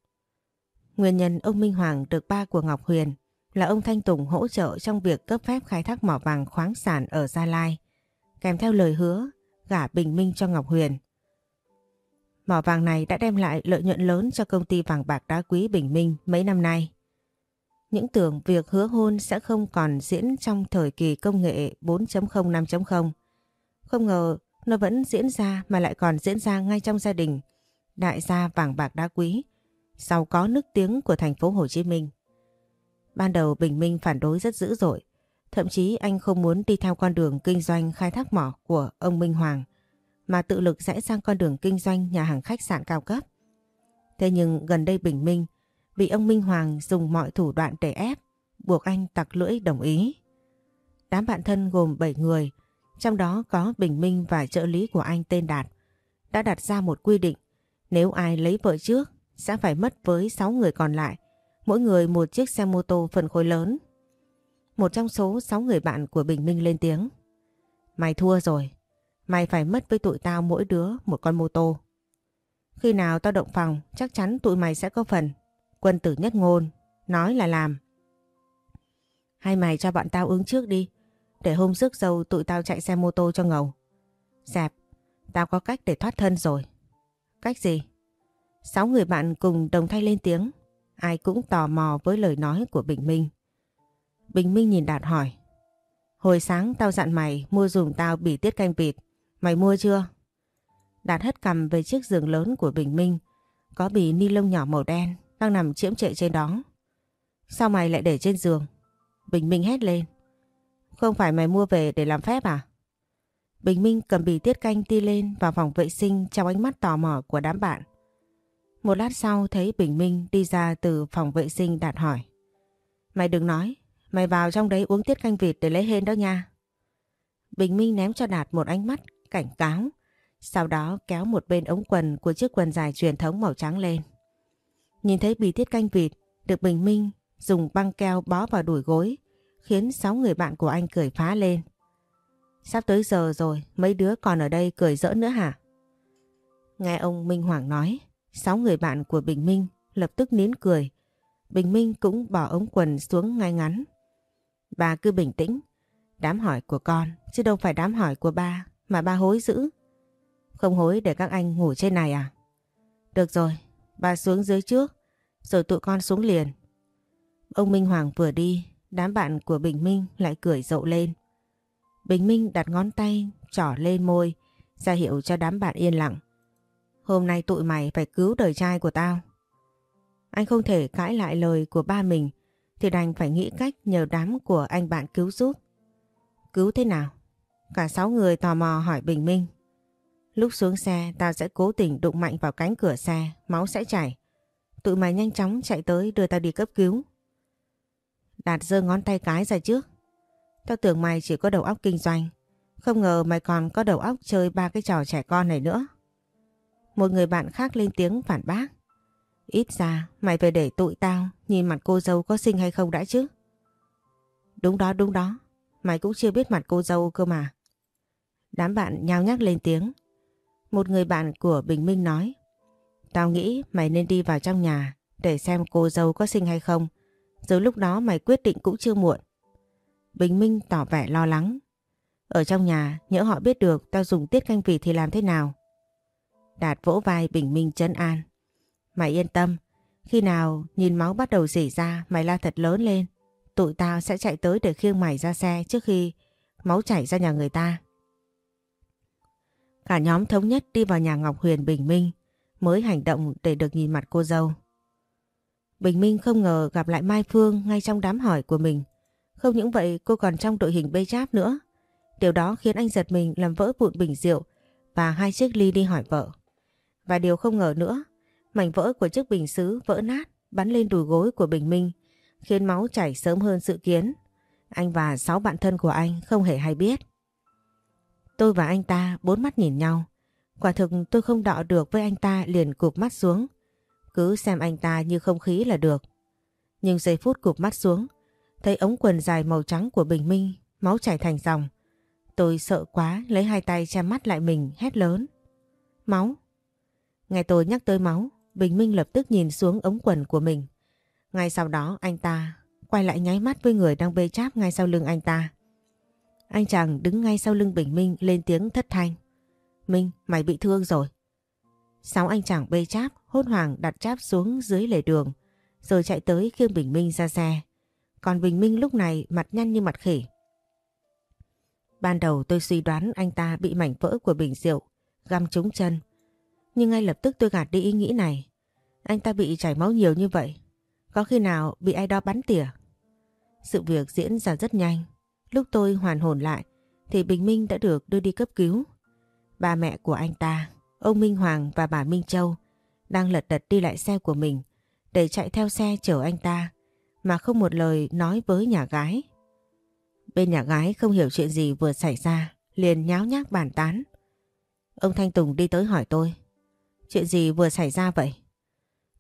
Nguyên nhân ông Minh Hoàng được ba của Ngọc Huyền là ông Thanh Tùng hỗ trợ trong việc cấp phép khai thác mỏ vàng khoáng sản ở Gia Lai. Kèm theo lời hứa gả Bình Minh cho Ngọc Huyền. Mỏ vàng này đã đem lại lợi nhuận lớn cho công ty vàng bạc đá quý Bình Minh mấy năm nay. Những tưởng việc hứa hôn sẽ không còn diễn trong thời kỳ công nghệ 4.0 5.0. Không ngờ nó vẫn diễn ra mà lại còn diễn ra ngay trong gia đình đại gia vàng bạc đá quý sau có nước tiếng của thành phố Hồ Chí Minh. Ban đầu Bình Minh phản đối rất dữ dội, thậm chí anh không muốn đi theo con đường kinh doanh khai thác mỏ của ông Minh Hoàng mà tự lực rẽ sang con đường kinh doanh nhà hàng khách sạn cao cấp. Thế nhưng gần đây Bình Minh bị ông Minh Hoàng dùng mọi thủ đoạn để ép, buộc anh tặc lưỡi đồng ý. Đám bạn thân gồm 7 người, trong đó có Bình Minh và trợ lý của anh tên Đạt, đã đặt ra một quy định nếu ai lấy vợ trước sẽ phải mất với 6 người còn lại, mỗi người một chiếc xe mô tô phân khối lớn. Một trong số 6 người bạn của Bình Minh lên tiếng. Mày thua rồi, Mày phải mất với tụi tao mỗi đứa một con mô tô. Khi nào tao động phòng chắc chắn tụi mày sẽ có phần. Quân tử nhất ngôn, nói là làm. Hay mày cho bọn tao ứng trước đi, để hôm rước dâu tụi tao chạy xe mô tô cho ngầu. Dẹp, tao có cách để thoát thân rồi. Cách gì? Sáu người bạn cùng đồng thay lên tiếng, ai cũng tò mò với lời nói của Bình Minh. Bình Minh nhìn Đạt hỏi, hồi sáng tao dặn mày mua dùng tao bỉ tiết canh vịt, Mày mua chưa? Đạt hất cầm về chiếc giường lớn của Bình Minh. Có bì ni lông nhỏ màu đen đang nằm chiếm trệ trên đó. Sao mày lại để trên giường? Bình Minh hét lên. Không phải mày mua về để làm phép à? Bình Minh cầm bì tiết canh đi lên vào phòng vệ sinh trong ánh mắt tò mò của đám bạn. Một lát sau thấy Bình Minh đi ra từ phòng vệ sinh đạt hỏi. Mày đừng nói, mày vào trong đấy uống tiết canh vịt để lấy hên đó nha. Bình Minh ném cho Đạt một ánh mắt cảnh cáo. Sau đó kéo một bên ống quần của chiếc quần dài truyền thống màu trắng lên. Nhìn thấy bì tiết canh vịt được Bình Minh dùng băng keo bó vào đùi gối khiến sáu người bạn của anh cười phá lên. Sắp tới giờ rồi, mấy đứa còn ở đây cười rỡ nữa hả? Nghe ông Minh Hoàng nói, sáu người bạn của Bình Minh lập tức nín cười. Bình Minh cũng bỏ ống quần xuống ngay ngắn. Bà cứ bình tĩnh, đám hỏi của con, chứ đâu phải đám hỏi của ba, mà ba hối dữ. Không hối để các anh ngủ trên này à? Được rồi, bà xuống dưới trước, rồi tụi con xuống liền. Ông Minh Hoàng vừa đi, đám bạn của Bình Minh lại cười rộ lên. Bình Minh đặt ngón tay trỏ lên môi, ra hiệu cho đám bạn yên lặng. Hôm nay tụi mày phải cứu đời trai của tao. Anh không thể cãi lại lời của ba mình thì đành phải nghĩ cách nhờ đám của anh bạn cứu giúp. Cứu thế nào? Cả sáu người tò mò hỏi Bình Minh. Lúc xuống xe tao sẽ cố tình đụng mạnh vào cánh cửa xe, máu sẽ chảy. Tụi mày nhanh chóng chạy tới đưa tao đi cấp cứu. Đạt giơ ngón tay cái ra trước. Tao tưởng mày chỉ có đầu óc kinh doanh. Không ngờ mày còn có đầu óc chơi ba cái trò trẻ con này nữa. Một người bạn khác lên tiếng phản bác. Ít ra mày phải để tụi tao nhìn mặt cô dâu có xinh hay không đã chứ. Đúng đó đúng đó. Mày cũng chưa biết mặt cô dâu cơ mà. Đám bạn nhao nhắc lên tiếng. Một người bạn của Bình Minh nói. Tao nghĩ mày nên đi vào trong nhà để xem cô dâu có xinh hay không. Rồi lúc đó mày quyết định cũng chưa muộn. Bình Minh tỏ vẻ lo lắng. Ở trong nhà, nhỡ họ biết được tao dùng tiết canh vịt thì làm thế nào? Đạt vỗ vai Bình Minh chấn an. Mày yên tâm, khi nào nhìn máu bắt đầu rỉ ra mày la thật lớn lên. Tụi tao sẽ chạy tới để khiêng mày ra xe trước khi máu chảy ra nhà người ta. Cả nhóm thống nhất đi vào nhà Ngọc Huyền Bình Minh mới hành động để được nhìn mặt cô dâu. Bình Minh không ngờ gặp lại Mai Phương ngay trong đám hỏi của mình. Không những vậy cô còn trong đội hình bê cháp nữa. Điều đó khiến anh giật mình làm vỡ vụn bình rượu và hai chiếc ly đi hỏi vợ. Và điều không ngờ nữa, mảnh vỡ của chiếc bình xứ vỡ nát bắn lên đùi gối của Bình Minh khiến máu chảy sớm hơn dự kiến. Anh và sáu bạn thân của anh không hề hay biết. Tôi và anh ta bốn mắt nhìn nhau. Quả thực tôi không đọ được với anh ta liền cụp mắt xuống. Cứ xem anh ta như không khí là được. Nhưng giây phút cụp mắt xuống, thấy ống quần dài màu trắng của Bình Minh, máu chảy thành dòng. Tôi sợ quá, lấy hai tay che mắt lại mình, hét lớn. Máu! Nghe tôi nhắc tới máu, Bình Minh lập tức nhìn xuống ống quần của mình. Ngay sau đó anh ta quay lại nháy mắt với người đang bê cháp ngay sau lưng anh ta. Anh chàng đứng ngay sau lưng Bình Minh lên tiếng thất thanh. Minh, mày bị thương rồi. Sáu anh chàng bê cháp hốt hoảng đặt cháp xuống dưới lề đường rồi chạy tới khiêng Bình Minh ra xe. Còn Bình Minh lúc này mặt nhăn như mặt khỉ. Ban đầu tôi suy đoán anh ta bị mảnh vỡ của bình rượu găm trúng chân. Nhưng ngay lập tức tôi gạt đi ý nghĩ này. Anh ta bị chảy máu nhiều như vậy. Có khi nào bị ai đó bắn tỉa? Sự việc diễn ra rất nhanh. Lúc tôi hoàn hồn lại thì Bình Minh đã được đưa đi cấp cứu. Ba mẹ của anh ta, ông Minh Hoàng và bà Minh Châu đang lật đật đi lại xe của mình để chạy theo xe chở anh ta mà không một lời nói với nhà gái. Bên nhà gái không hiểu chuyện gì vừa xảy ra liền nháo nhác bàn tán. Ông Thanh Tùng đi tới hỏi tôi Chuyện gì vừa xảy ra vậy?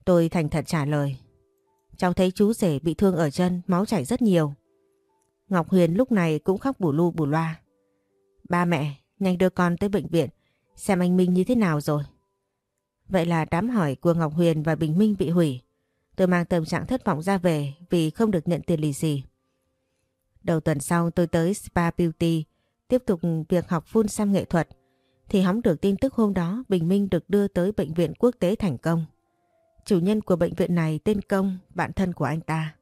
Tôi thành thật trả lời Cháu thấy chú rể bị thương ở chân, máu chảy rất nhiều Ngọc Huyền lúc này cũng khóc bù lu bù loa Ba mẹ, nhanh đưa con tới bệnh viện, xem anh Minh như thế nào rồi. Vậy là đám hỏi của Ngọc Huyền và Bình Minh bị hủy. Tôi mang tâm trạng thất vọng ra về vì không được nhận tiền lì gì. Đầu tuần sau tôi tới Spa Beauty, tiếp tục việc học phun xăm nghệ thuật thì hóng được tin tức hôm đó Bình Minh được đưa tới bệnh viện quốc tế thành công. Chủ nhân của bệnh viện này tên Công, bạn thân của anh ta.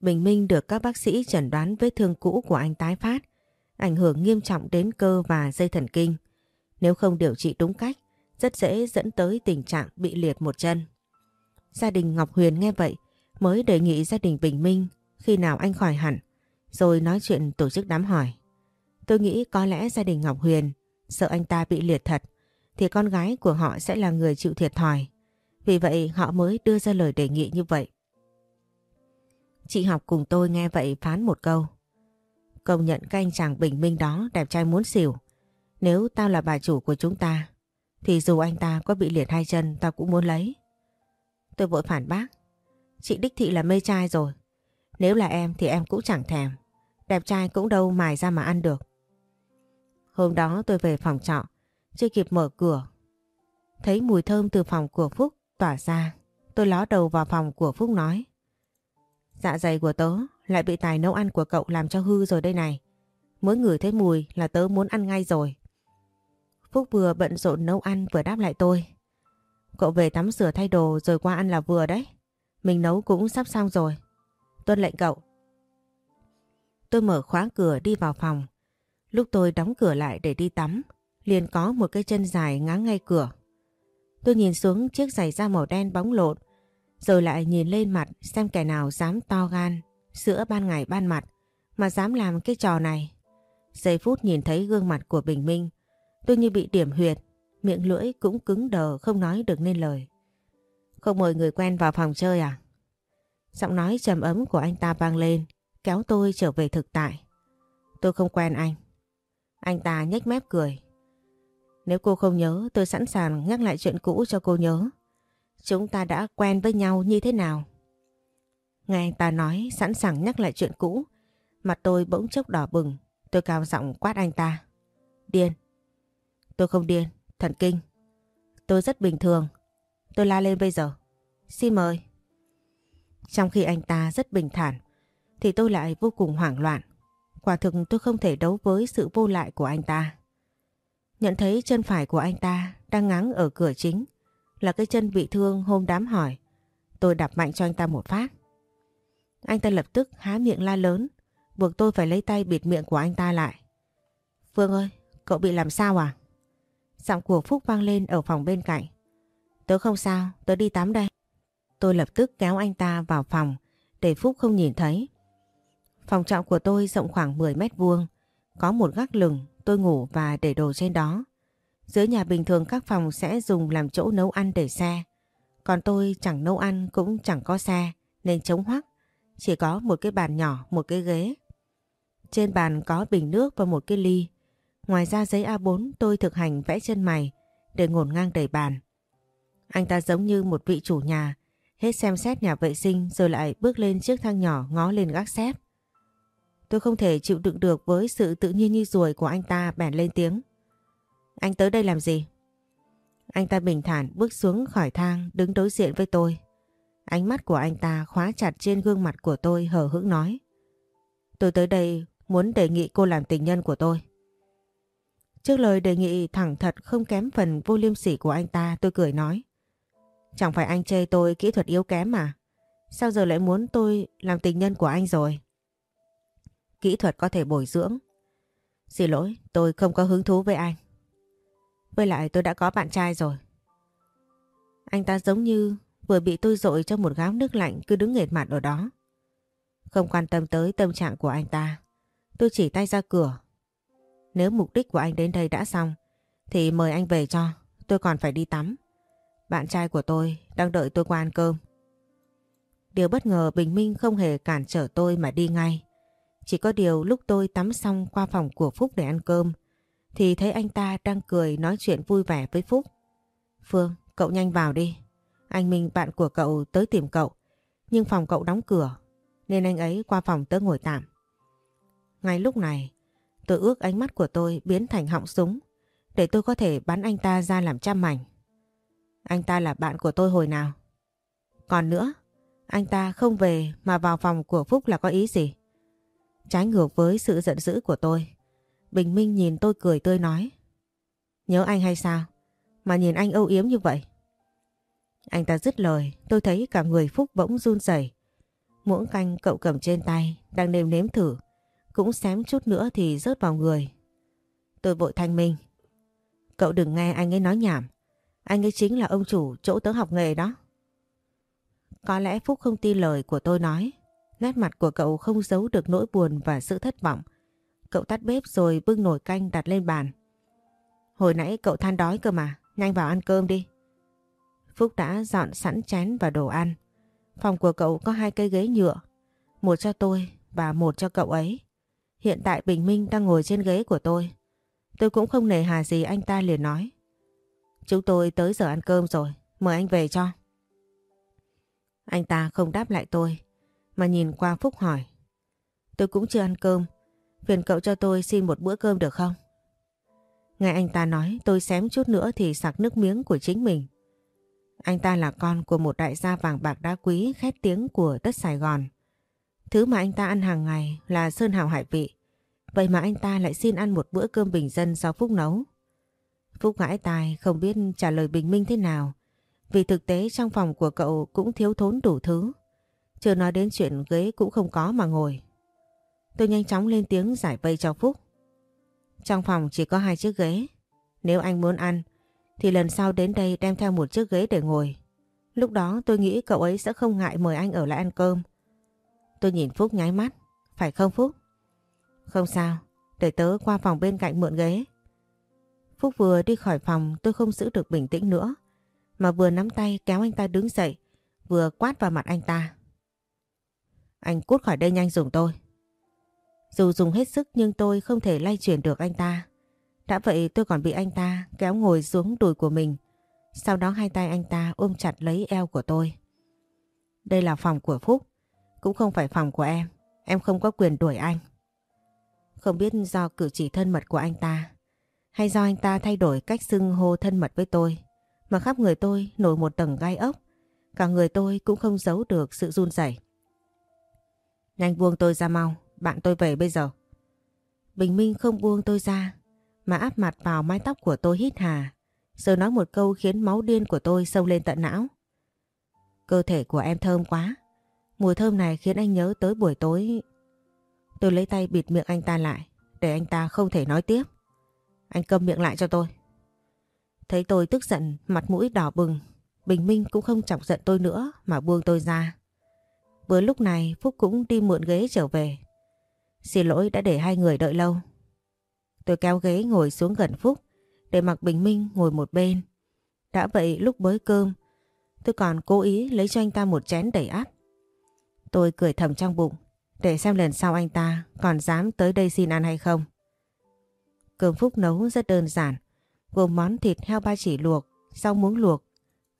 Bình Minh được các bác sĩ chẩn đoán vết thương cũ của anh tái phát, ảnh hưởng nghiêm trọng đến cơ và dây thần kinh. Nếu không điều trị đúng cách, rất dễ dẫn tới tình trạng bị liệt một chân. Gia đình Ngọc Huyền nghe vậy mới đề nghị gia đình Bình Minh khi nào anh khỏi hẳn, rồi nói chuyện tổ chức đám hỏi. Tôi nghĩ có lẽ gia đình Ngọc Huyền sợ anh ta bị liệt thật, thì con gái của họ sẽ là người chịu thiệt thòi. Vì vậy họ mới đưa ra lời đề nghị như vậy. Chị học cùng tôi nghe vậy phán một câu. Công nhận các anh chàng bình minh đó đẹp trai muốn xỉu. Nếu tao là bà chủ của chúng ta, thì dù anh ta có bị liệt hai chân tao cũng muốn lấy. tôi vội phản bác. Chị đích thị là mê trai rồi. Nếu là em thì em cũng chẳng thèm. Đẹp trai cũng đâu mài ra mà ăn được. Hôm đó tôi về phòng trọ, chưa kịp mở cửa. Thấy mùi thơm từ phòng của Phúc tỏa ra. Tôi ló đầu vào phòng của Phúc nói. Dạ dày của tớ lại bị tài nấu ăn của cậu làm cho hư rồi đây này. Mới ngửi thấy mùi là tớ muốn ăn ngay rồi. Phúc vừa bận rộn nấu ăn vừa đáp lại tôi. Cậu về tắm rửa thay đồ rồi qua ăn là vừa đấy. Mình nấu cũng sắp xong rồi. Tuân lệnh cậu. Tôi mở khóa cửa đi vào phòng. Lúc tôi đóng cửa lại để đi tắm, liền có một cái chân dài ngáng ngay cửa. Tôi nhìn xuống chiếc giày da màu đen bóng lộn, rồi lại nhìn lên mặt xem kẻ nào dám to gan, sữa ban ngày ban mặt, mà dám làm cái trò này. Giây phút nhìn thấy gương mặt của Bình Minh, tôi như bị điểm huyệt, miệng lưỡi cũng cứng đờ không nói được nên lời. Không mời người quen vào phòng chơi à? Giọng nói trầm ấm của anh ta vang lên, kéo tôi trở về thực tại. Tôi không quen anh. Anh ta nhếch mép cười. Nếu cô không nhớ, tôi sẵn sàng nhắc lại chuyện cũ cho cô nhớ. Chúng ta đã quen với nhau như thế nào? Nghe anh ta nói sẵn sàng nhắc lại chuyện cũ, mặt tôi bỗng chốc đỏ bừng, tôi cao giọng quát anh ta. Điên. Tôi không điên, thần kinh. Tôi rất bình thường. Tôi la lên bây giờ. Xin mời. Trong khi anh ta rất bình thản, thì tôi lại vô cùng hoảng loạn. Quả thực tôi không thể đấu với sự vô lại của anh ta. Nhận thấy chân phải của anh ta đang ngáng ở cửa chính, là cái chân bị thương hôm đám hỏi. Tôi đạp mạnh cho anh ta một phát. Anh ta lập tức há miệng la lớn, buộc tôi phải lấy tay bịt miệng của anh ta lại. Phương ơi, cậu bị làm sao à? Giọng của Phúc vang lên ở phòng bên cạnh. Tớ không sao, tớ đi tắm đây. Tôi lập tức kéo anh ta vào phòng để Phúc không nhìn thấy. Phòng trọ của tôi rộng khoảng 10 mét vuông, có một gác lửng tôi ngủ và để đồ trên đó. Dưới nhà bình thường các phòng sẽ dùng làm chỗ nấu ăn để xe. Còn tôi chẳng nấu ăn cũng chẳng có xe nên chống hoắc. Chỉ có một cái bàn nhỏ, một cái ghế. Trên bàn có bình nước và một cái ly. Ngoài ra giấy A4 tôi thực hành vẽ chân mày để ngổn ngang đầy bàn. Anh ta giống như một vị chủ nhà, hết xem xét nhà vệ sinh rồi lại bước lên chiếc thang nhỏ ngó lên gác xếp. Tôi không thể chịu đựng được với sự tự nhiên như ruồi của anh ta bèn lên tiếng. Anh tới đây làm gì? Anh ta bình thản bước xuống khỏi thang, đứng đối diện với tôi. Ánh mắt của anh ta khóa chặt trên gương mặt của tôi, hờ hững nói. Tôi tới đây muốn đề nghị cô làm tình nhân của tôi. Trước lời đề nghị thẳng thật không kém phần vô liêm sỉ của anh ta, tôi cười nói. Chẳng phải anh chê tôi kỹ thuật yếu kém mà. Sao giờ lại muốn tôi làm tình nhân của anh rồi? Kỹ thuật có thể bồi dưỡng. Xin lỗi, tôi không có hứng thú với anh. Với lại tôi đã có bạn trai rồi. Anh ta giống như vừa bị tôi dội cho một gáo nước lạnh cứ đứng nghệt mặt ở đó. Không quan tâm tới tâm trạng của anh ta. Tôi chỉ tay ra cửa. Nếu mục đích của anh đến đây đã xong thì mời anh về cho. Tôi còn phải đi tắm. Bạn trai của tôi đang đợi tôi qua ăn cơm. Điều bất ngờ Bình Minh không hề cản trở tôi mà đi ngay. Chỉ có điều lúc tôi tắm xong qua phòng của Phúc để ăn cơm thì thấy anh ta đang cười nói chuyện vui vẻ với Phúc. Phương, cậu nhanh vào đi. Anh Minh bạn của cậu tới tìm cậu nhưng phòng cậu đóng cửa nên anh ấy qua phòng tớ ngồi tạm. Ngay lúc này tôi ước ánh mắt của tôi biến thành họng súng để tôi có thể bắn anh ta ra làm trăm mảnh. Anh ta là bạn của tôi hồi nào? Còn nữa, anh ta không về mà vào phòng của Phúc là có ý gì? Trái ngược với sự giận dữ của tôi, Bình Minh nhìn tôi cười tươi nói. Nhớ anh hay sao? Mà nhìn anh âu yếm như vậy. Anh ta dứt lời, tôi thấy cả người Phúc bỗng run rẩy. Muỗng canh cậu cầm trên tay, đang nêm nếm thử. Cũng xém chút nữa thì rớt vào người. Tôi vội thanh minh. Cậu đừng nghe anh ấy nói nhảm. Anh ấy chính là ông chủ chỗ tớ học nghề đó. Có lẽ Phúc không tin lời của tôi nói. Nét mặt của cậu không giấu được nỗi buồn và sự thất vọng. Cậu tắt bếp rồi bưng nồi canh đặt lên bàn. Hồi nãy cậu than đói cơ mà, nhanh vào ăn cơm đi. Phúc đã dọn sẵn chén và đồ ăn. Phòng của cậu có hai cây ghế nhựa, một cho tôi và một cho cậu ấy. Hiện tại Bình Minh đang ngồi trên ghế của tôi. Tôi cũng không nề hà gì anh ta liền nói. Chúng tôi tới giờ ăn cơm rồi, mời anh về cho. Anh ta không đáp lại tôi, mà nhìn qua Phúc hỏi. Tôi cũng chưa ăn cơm, phiền cậu cho tôi xin một bữa cơm được không? Nghe anh ta nói tôi xém chút nữa thì sặc nước miếng của chính mình. Anh ta là con của một đại gia vàng bạc đá quý khét tiếng của đất Sài Gòn. Thứ mà anh ta ăn hàng ngày là sơn hào hải vị. Vậy mà anh ta lại xin ăn một bữa cơm bình dân do Phúc nấu. Phúc gãi tài không biết trả lời bình minh thế nào. Vì thực tế trong phòng của cậu cũng thiếu thốn đủ thứ. Chưa nói đến chuyện ghế cũng không có mà ngồi. Tôi nhanh chóng lên tiếng giải vây cho Phúc. Trong phòng chỉ có hai chiếc ghế. Nếu anh muốn ăn thì lần sau đến đây đem theo một chiếc ghế để ngồi. Lúc đó tôi nghĩ cậu ấy sẽ không ngại mời anh ở lại ăn cơm. Tôi nhìn Phúc nháy mắt. Phải không Phúc? Không sao, để tớ qua phòng bên cạnh mượn ghế. Phúc vừa đi khỏi phòng tôi không giữ được bình tĩnh nữa. Mà vừa nắm tay kéo anh ta đứng dậy, vừa quát vào mặt anh ta. Anh cút khỏi đây nhanh dùng tôi. Dù dùng hết sức nhưng tôi không thể lay chuyển được anh ta. Đã vậy tôi còn bị anh ta kéo ngồi xuống đùi của mình. Sau đó hai tay anh ta ôm chặt lấy eo của tôi. Đây là phòng của Phúc, cũng không phải phòng của em. Em không có quyền đuổi anh. Không biết do cử chỉ thân mật của anh ta hay do anh ta thay đổi cách xưng hô thân mật với tôi mà khắp người tôi nổi một tầng gai ốc. Cả người tôi cũng không giấu được sự run rẩy. Nhanh buông tôi ra mau, bạn tôi về bây giờ. Bình Minh không buông tôi ra mà áp mặt vào mái tóc của tôi hít hà rồi nói một câu khiến máu điên của tôi sâu lên tận não. Cơ thể của em thơm quá. Mùi thơm này khiến anh nhớ tới buổi tối. Tôi lấy tay bịt miệng anh ta lại để anh ta không thể nói tiếp. Anh câm miệng lại cho tôi. Thấy tôi tức giận, mặt mũi đỏ bừng. Bình Minh cũng không chọc giận tôi nữa mà buông tôi ra. Vừa lúc này Phúc cũng đi mượn ghế trở về. Xin lỗi đã để hai người đợi lâu. Tôi kéo ghế ngồi xuống gần Phúc để mặc Bình Minh ngồi một bên. Đã vậy lúc bới cơm tôi còn cố ý lấy cho anh ta một chén đầy áp. Tôi cười thầm trong bụng để xem lần sau anh ta còn dám tới đây xin ăn hay không. Cơm Phúc nấu rất đơn giản, gồm món thịt heo ba chỉ luộc, rau muống luộc,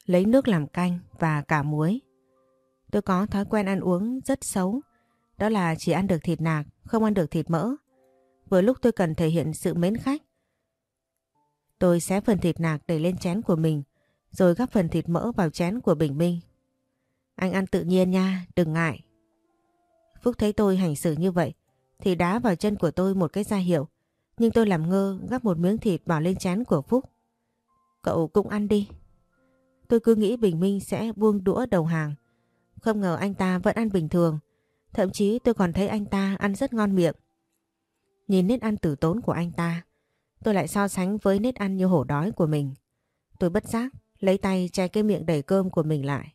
lấy nước làm canh và cả muối. Tôi có thói quen ăn uống rất xấu, đó là chỉ ăn được thịt nạc, không ăn được thịt mỡ. Vừa lúc tôi cần thể hiện sự mến khách, tôi xé phần thịt nạc để lên chén của mình, rồi gắp phần thịt mỡ vào chén của Bình Minh. Anh ăn tự nhiên nha, đừng ngại. Phúc thấy tôi hành xử như vậy, thì đá vào chân của tôi một cái ra hiệu, nhưng tôi làm ngơ gắp một miếng thịt bỏ lên chén của Phúc. Cậu cũng ăn đi. Tôi cứ nghĩ Bình Minh sẽ buông đũa đầu hàng. Không ngờ anh ta vẫn ăn bình thường. Thậm chí tôi còn thấy anh ta ăn rất ngon miệng. Nhìn nét ăn tử tốn của anh ta, tôi lại so sánh với nét ăn như hổ đói của mình. Tôi bất giác lấy tay che cái miệng đầy cơm của mình lại.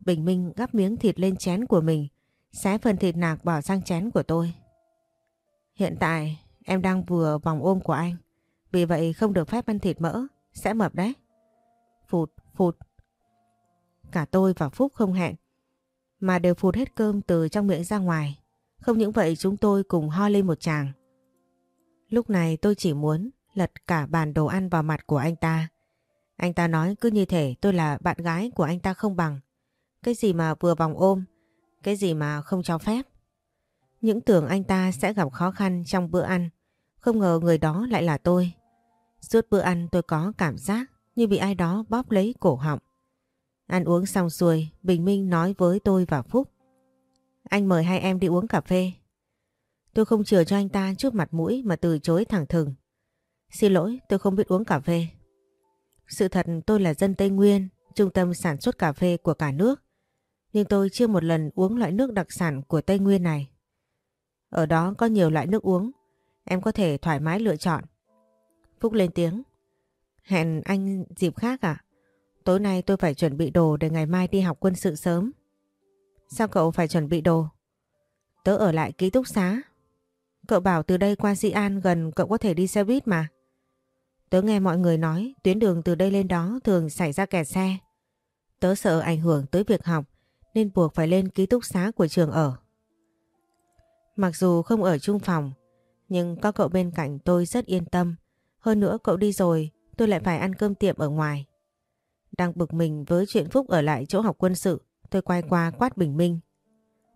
Bình Minh gắp miếng thịt lên chén của mình, xé phần thịt nạc bỏ sang chén của tôi. Hiện tại Em đang vừa vòng ôm của anh. Vì vậy không được phép ăn thịt mỡ. Sẽ mập đấy. Phụt, phụt. Cả tôi và Phúc không hẹn. Mà đều phụt hết cơm từ trong miệng ra ngoài. Không những vậy chúng tôi cùng ho lên một chàng. Lúc này tôi chỉ muốn lật cả bàn đồ ăn vào mặt của anh ta. Anh ta nói cứ như thể tôi là bạn gái của anh ta không bằng. Cái gì mà vừa vòng ôm, cái gì mà không cho phép. Những tưởng anh ta sẽ gặp khó khăn trong bữa ăn, không ngờ người đó lại là tôi. Suốt bữa ăn tôi có cảm giác như bị ai đó bóp lấy cổ họng. Ăn uống xong xuôi, Bình Minh nói với tôi và Phúc. Anh mời hai em đi uống cà phê. Tôi không chừa cho anh ta trước mặt mũi mà từ chối thẳng thừng. Xin lỗi, tôi không biết uống cà phê. Sự thật tôi là dân Tây Nguyên, trung tâm sản xuất cà phê của cả nước. Nhưng tôi chưa một lần uống loại nước đặc sản của Tây Nguyên này. Ở đó có nhiều loại nước uống, em có thể thoải mái lựa chọn. Phúc lên tiếng. Hẹn anh dịp khác à? Tối nay tôi phải chuẩn bị đồ để ngày mai đi học quân sự sớm. Sao cậu phải chuẩn bị đồ? Tớ ở lại ký túc xá. Cậu bảo từ đây qua Di An gần cậu có thể đi xe buýt mà. Tớ nghe mọi người nói tuyến đường từ đây lên đó thường xảy ra kẹt xe. Tớ sợ ảnh hưởng tới việc học nên buộc phải lên ký túc xá của trường ở. Mặc dù không ở chung phòng, nhưng có cậu bên cạnh tôi rất yên tâm. Hơn nữa cậu đi rồi, tôi lại phải ăn cơm tiệm ở ngoài. Đang bực mình với chuyện Phúc ở lại chỗ học quân sự, tôi quay qua quát Bình Minh.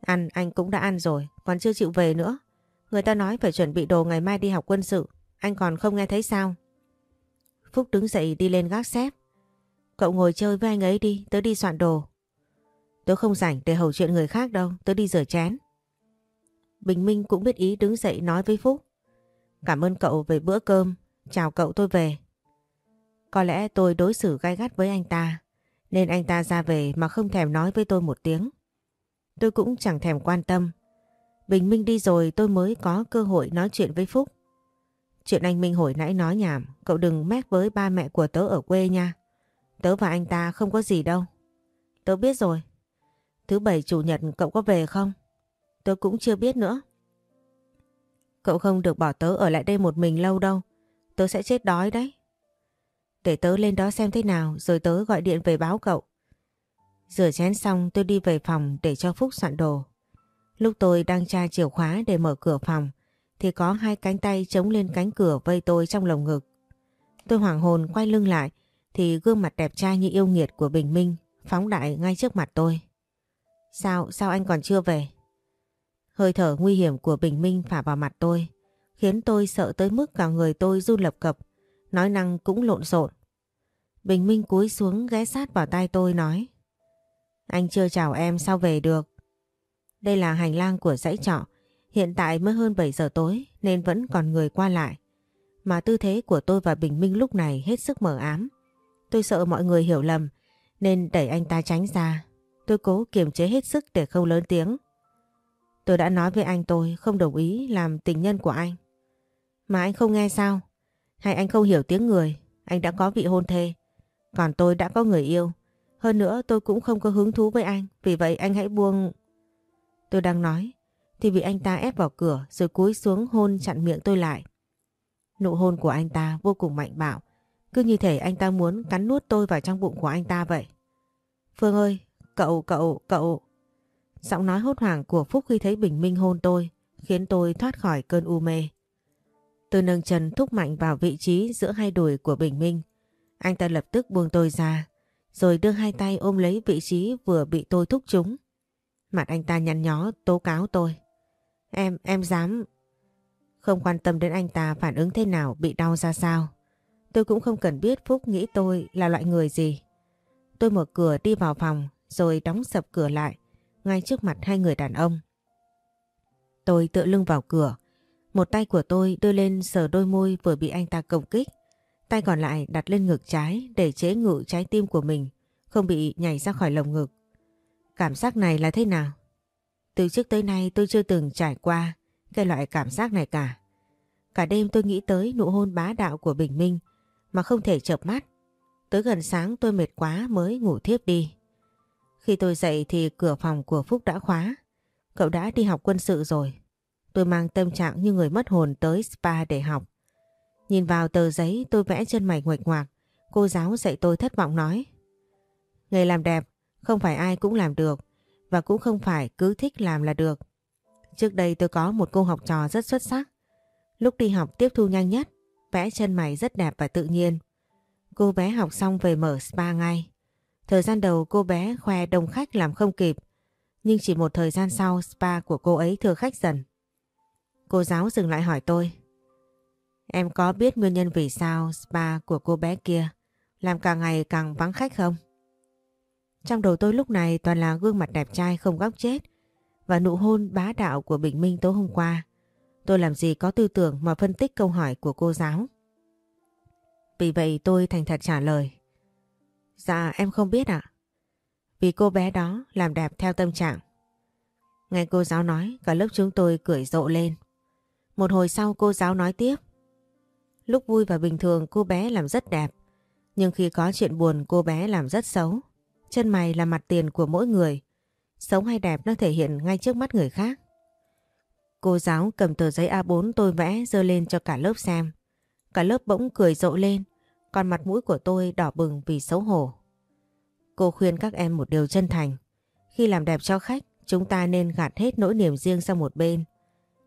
Ăn anh cũng đã ăn rồi, còn chưa chịu về nữa. Người ta nói phải chuẩn bị đồ ngày mai đi học quân sự, anh còn không nghe thấy sao? Phúc đứng dậy đi lên gác xếp. Cậu ngồi chơi với anh ấy đi, tớ đi soạn đồ. Tớ không rảnh để hầu chuyện người khác đâu, tớ đi rửa chén. Bình Minh cũng biết ý đứng dậy nói với Phúc. Cảm ơn cậu về bữa cơm, chào cậu tôi về. Có lẽ tôi đối xử gai gắt với anh ta, nên anh ta ra về mà không thèm nói với tôi một tiếng. Tôi cũng chẳng thèm quan tâm. Bình Minh đi rồi tôi mới có cơ hội nói chuyện với Phúc. Chuyện anh Minh hồi nãy nói nhảm, cậu đừng mét với ba mẹ của tớ ở quê nha. Tớ và anh ta không có gì đâu. Tớ biết rồi. Thứ bảy chủ nhật cậu có về không? Tớ cũng chưa biết nữa. Cậu không được bỏ tớ ở lại đây một mình lâu đâu. Tớ sẽ chết đói đấy. Để tớ lên đó xem thế nào rồi tớ gọi điện về báo cậu. Rửa chén xong tôi đi về phòng để cho Phúc soạn đồ. Lúc tôi đang tra chìa khóa để mở cửa phòng thì có hai cánh tay chống lên cánh cửa vây tôi trong lồng ngực. Tôi hoảng hồn quay lưng lại thì gương mặt đẹp trai như yêu nghiệt của Bình Minh phóng đại ngay trước mặt tôi. Sao, sao anh còn chưa về? Hơi thở nguy hiểm của Bình Minh phả vào mặt tôi, khiến tôi sợ tới mức cả người tôi run lập cập, nói năng cũng lộn xộn. Bình Minh cúi xuống ghé sát vào tai tôi nói Anh chưa chào em sao về được? Đây là hành lang của dãy trọ, hiện tại mới hơn 7 giờ tối nên vẫn còn người qua lại. Mà tư thế của tôi và Bình Minh lúc này hết sức mờ ám. Tôi sợ mọi người hiểu lầm nên đẩy anh ta tránh ra. Tôi cố kiềm chế hết sức để không lớn tiếng. Tôi đã nói với anh tôi không đồng ý làm tình nhân của anh. Mà anh không nghe sao? Hay anh không hiểu tiếng người? Anh đã có vị hôn thê. Còn tôi đã có người yêu. Hơn nữa tôi cũng không có hứng thú với anh. Vì vậy anh hãy buông... Tôi đang nói. Thì bị anh ta ép vào cửa rồi cúi xuống hôn chặn miệng tôi lại. Nụ hôn của anh ta vô cùng mạnh bạo. Cứ như thể anh ta muốn cắn nuốt tôi vào trong bụng của anh ta vậy. Phương ơi, cậu, cậu, cậu... Giọng nói hốt hoảng của Phúc khi thấy Bình Minh hôn tôi khiến tôi thoát khỏi cơn u mê. Tôi nâng chân thúc mạnh vào vị trí giữa hai đùi của Bình Minh. Anh ta lập tức buông tôi ra, rồi đưa hai tay ôm lấy vị trí vừa bị tôi thúc trúng. Mặt anh ta nhăn nhó tố cáo tôi. Em, em dám... Không quan tâm đến anh ta phản ứng thế nào bị đau ra sao. Tôi cũng không cần biết Phúc nghĩ tôi là loại người gì. Tôi mở cửa đi vào phòng rồi đóng sập cửa lại ngay trước mặt hai người đàn ông. Tôi tựa lưng vào cửa, một tay của tôi đưa lên sờ đôi môi vừa bị anh ta công kích, tay còn lại đặt lên ngực trái để chế ngự trái tim của mình, không bị nhảy ra khỏi lồng ngực. Cảm giác này là thế nào? Từ trước tới nay tôi chưa từng trải qua cái loại cảm giác này cả. Cả đêm tôi nghĩ tới nụ hôn bá đạo của Bình Minh mà không thể chợp mắt. Tới gần sáng tôi mệt quá mới ngủ thiếp đi. Khi tôi dậy thì cửa phòng của Phúc đã khóa. Cậu đã đi học quân sự rồi. Tôi mang tâm trạng như người mất hồn tới spa để học. Nhìn vào tờ giấy tôi vẽ chân mày ngoạch ngoạc. Cô giáo dạy tôi thất vọng nói. Nghề làm đẹp không phải ai cũng làm được và cũng không phải cứ thích làm là được. Trước đây tôi có một cô học trò rất xuất sắc. Lúc đi học tiếp thu nhanh nhất, vẽ chân mày rất đẹp và tự nhiên. Cô bé học xong về mở spa ngay. Thời gian đầu cô bé khoe đông khách làm không kịp, nhưng chỉ một thời gian sau spa của cô ấy thừa khách dần. Cô giáo dừng lại hỏi tôi. Em có biết nguyên nhân vì sao spa của cô bé kia làm càng ngày càng vắng khách không? Trong đầu tôi lúc này toàn là gương mặt đẹp trai không góc chết và nụ hôn bá đạo của Bình Minh tối hôm qua. Tôi làm gì có tư tưởng mà phân tích câu hỏi của cô giáo. Vì vậy tôi thành thật trả lời. Dạ em không biết ạ. Vì cô bé đó làm đẹp theo tâm trạng. Nghe cô giáo nói, cả lớp chúng tôi cười rộ lên. Một hồi sau cô giáo nói tiếp. Lúc vui và bình thường cô bé làm rất đẹp. Nhưng khi có chuyện buồn cô bé làm rất xấu. Chân mày là mặt tiền của mỗi người. Xấu hay đẹp nó thể hiện ngay trước mắt người khác. Cô giáo cầm tờ giấy A4 tôi vẽ dơ lên cho cả lớp xem. Cả lớp bỗng cười rộ lên còn mặt mũi của tôi đỏ bừng vì xấu hổ. Cô khuyên các em một điều chân thành. Khi làm đẹp cho khách, chúng ta nên gạt hết nỗi niềm riêng sang một bên.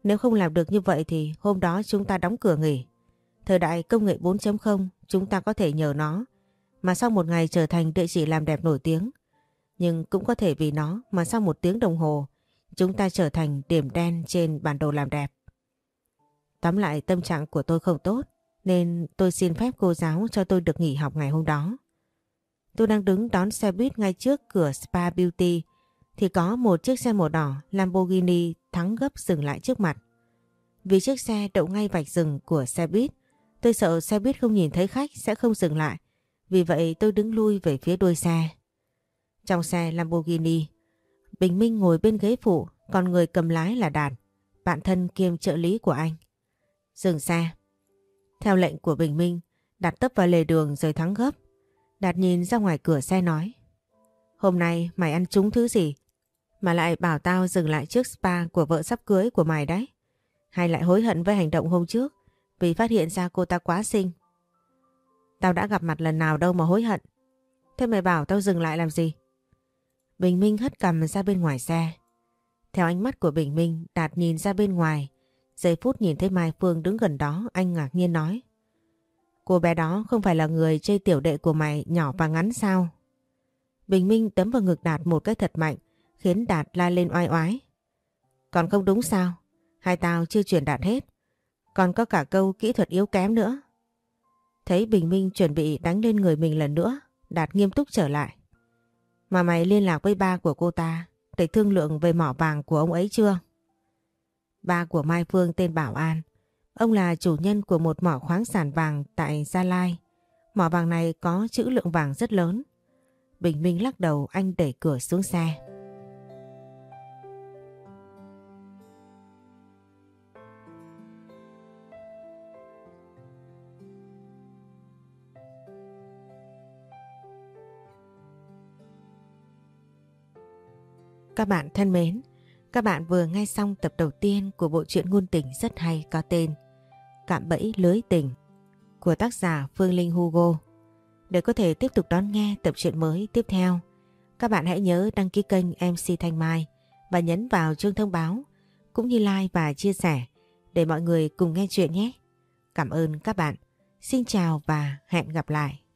Nếu không làm được như vậy thì hôm đó chúng ta đóng cửa nghỉ. Thời đại công nghệ 4.0 chúng ta có thể nhờ nó mà sau một ngày trở thành địa chỉ làm đẹp nổi tiếng. Nhưng cũng có thể vì nó mà sau một tiếng đồng hồ, chúng ta trở thành điểm đen trên bản đồ làm đẹp. Tóm lại tâm trạng của tôi không tốt, nên tôi xin phép cô giáo cho tôi được nghỉ học ngày hôm đó. Tôi đang đứng đón xe buýt ngay trước cửa Spa Beauty thì có một chiếc xe màu đỏ Lamborghini thắng gấp dừng lại trước mặt. Vì chiếc xe đậu ngay vạch rừng của xe buýt, tôi sợ xe buýt không nhìn thấy khách sẽ không dừng lại. Vì vậy tôi đứng lui về phía đuôi xe. Trong xe Lamborghini, Bình Minh ngồi bên ghế phụ, còn người cầm lái là Đạt, bạn thân kiêm trợ lý của anh. Dừng xe. Theo lệnh của Bình Minh, Đạt tấp vào lề đường rồi thắng gấp. Đạt nhìn ra ngoài cửa xe nói. Hôm nay mày ăn trúng thứ gì? Mà lại bảo tao dừng lại trước spa của vợ sắp cưới của mày đấy. Hay lại hối hận với hành động hôm trước vì phát hiện ra cô ta quá xinh. Tao đã gặp mặt lần nào đâu mà hối hận. Thế mày bảo tao dừng lại làm gì? Bình Minh hất cầm ra bên ngoài xe. Theo ánh mắt của Bình Minh, Đạt nhìn ra bên ngoài. Giây phút nhìn thấy Mai Phương đứng gần đó, anh ngạc nhiên nói. Cô bé đó không phải là người chơi tiểu đệ của mày nhỏ và ngắn sao? Bình Minh đấm vào ngực Đạt một cái thật mạnh, khiến Đạt la lên oai oái. Còn không đúng sao? Hai tao chưa truyền đạt hết. Còn có cả câu kỹ thuật yếu kém nữa. Thấy Bình Minh chuẩn bị đánh lên người mình lần nữa, Đạt nghiêm túc trở lại. Mà mày liên lạc với ba của cô ta để thương lượng về mỏ vàng của ông ấy chưa? Ba của Mai Phương tên Bảo An. Ông là chủ nhân của một mỏ khoáng sản vàng tại Gia Lai. Mỏ vàng này có chữ lượng vàng rất lớn. Bình Minh lắc đầu anh đẩy cửa xuống xe. Các bạn thân mến, các bạn vừa nghe xong tập đầu tiên của bộ truyện ngôn tình rất hay có tên Cạm bẫy lưới tình của tác giả Phương Linh Hugo. Để có thể tiếp tục đón nghe tập truyện mới tiếp theo, các bạn hãy nhớ đăng ký kênh MC Thanh Mai và nhấn vào chuông thông báo cũng như like và chia sẻ để mọi người cùng nghe chuyện nhé. Cảm ơn các bạn. Xin chào và hẹn gặp lại.